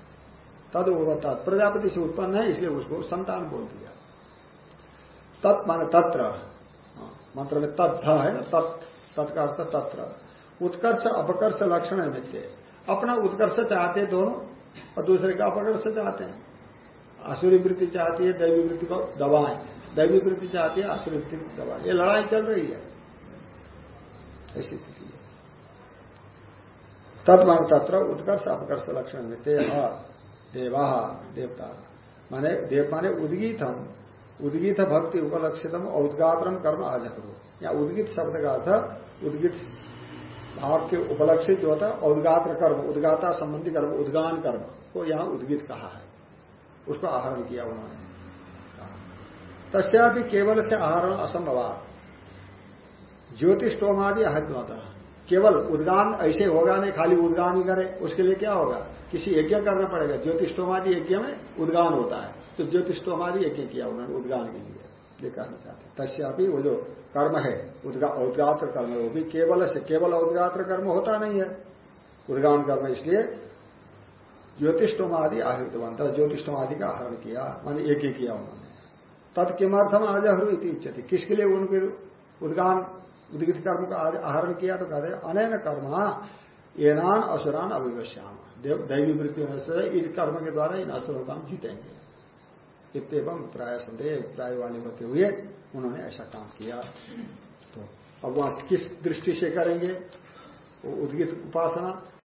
A: तद होता प्रजापति से उत्पन्न है इसलिए उसको संतान बोल दिया। तत् माने तत्र। हाँ, मंत्र में तत्थ है ना तत् तत्का अर्थ तत्र। उत्कर्ष अपकर्ष लक्षण है नित्य। अपना उत्कर्ष चाहते दोनों और दूसरे का अपकर्ष चाहते हैं। आसुरी वृत्ति चाहती है दैवी वृत्ति को दबाएँ। दैवी वृत्ति चाहती है आसुरी वृत्ति को दबाएँ ये लड़ाई चल रही है। ऐसी स्थिति है। तत्मान तत्र उत्कर्ष, अपकर्ष लक्षण नित्य देवा, देवता। माने, देव माने उदगीत हम उदगीत भक्ति उपलक्षितम औदगात्रम कर्म आज करो या उदगित शब्द का अर्थ, उदगित भाव के उपलक्षित जो होता है औदगात्र कर्म, उदगाता संबंधी कर्म, उद्गान कर्म, को यहाँ उदगित कहा है। उसको आहरण किया उन्होंने। तस्या भी केवल से आहरण असंभव ज्योतिषोमादि आहत केवल उद्गान, ऐसे होगा नहीं, खाली उद्गान ही करे, उसके लिए क्या होगा? किसी यज्ञ करना पड़ेगा। ज्योतिषोमादि यज्ञ में उद्गान होता है। तो ज्योतिषोमादि यज्ञ किया उन्होंने उद्गान के लिए। ये कहना चाहते तस्यापि वो जो कर्म है उद्गात्र कर्म, वो भी केवल से केवल उद्गात्र कर्म होता नहीं है। उद्गान कर्म इसलिए ज्योतिषोमादि आहृतवंत ज्योतिषोमादि का आहरण किया, माने एक ही किया उन्होंने तत्किमर्थम आजहरू इति उच्चते किसके लिए उनके उद्गान, उद्गित कर्म का आहरण किया? तो कहते अनैन कर्म एनान असुरान अभिवश्याम दैवी होने से इस कर्म के द्वारा इन असुरों का हम जीतेंगे। इतम प्राय संदेह, प्राय वाले होते हुए उन्होंने ऐसा काम किया। तो अब वहाँ किस दृष्टि से करेंगे? उद्गित उपासना।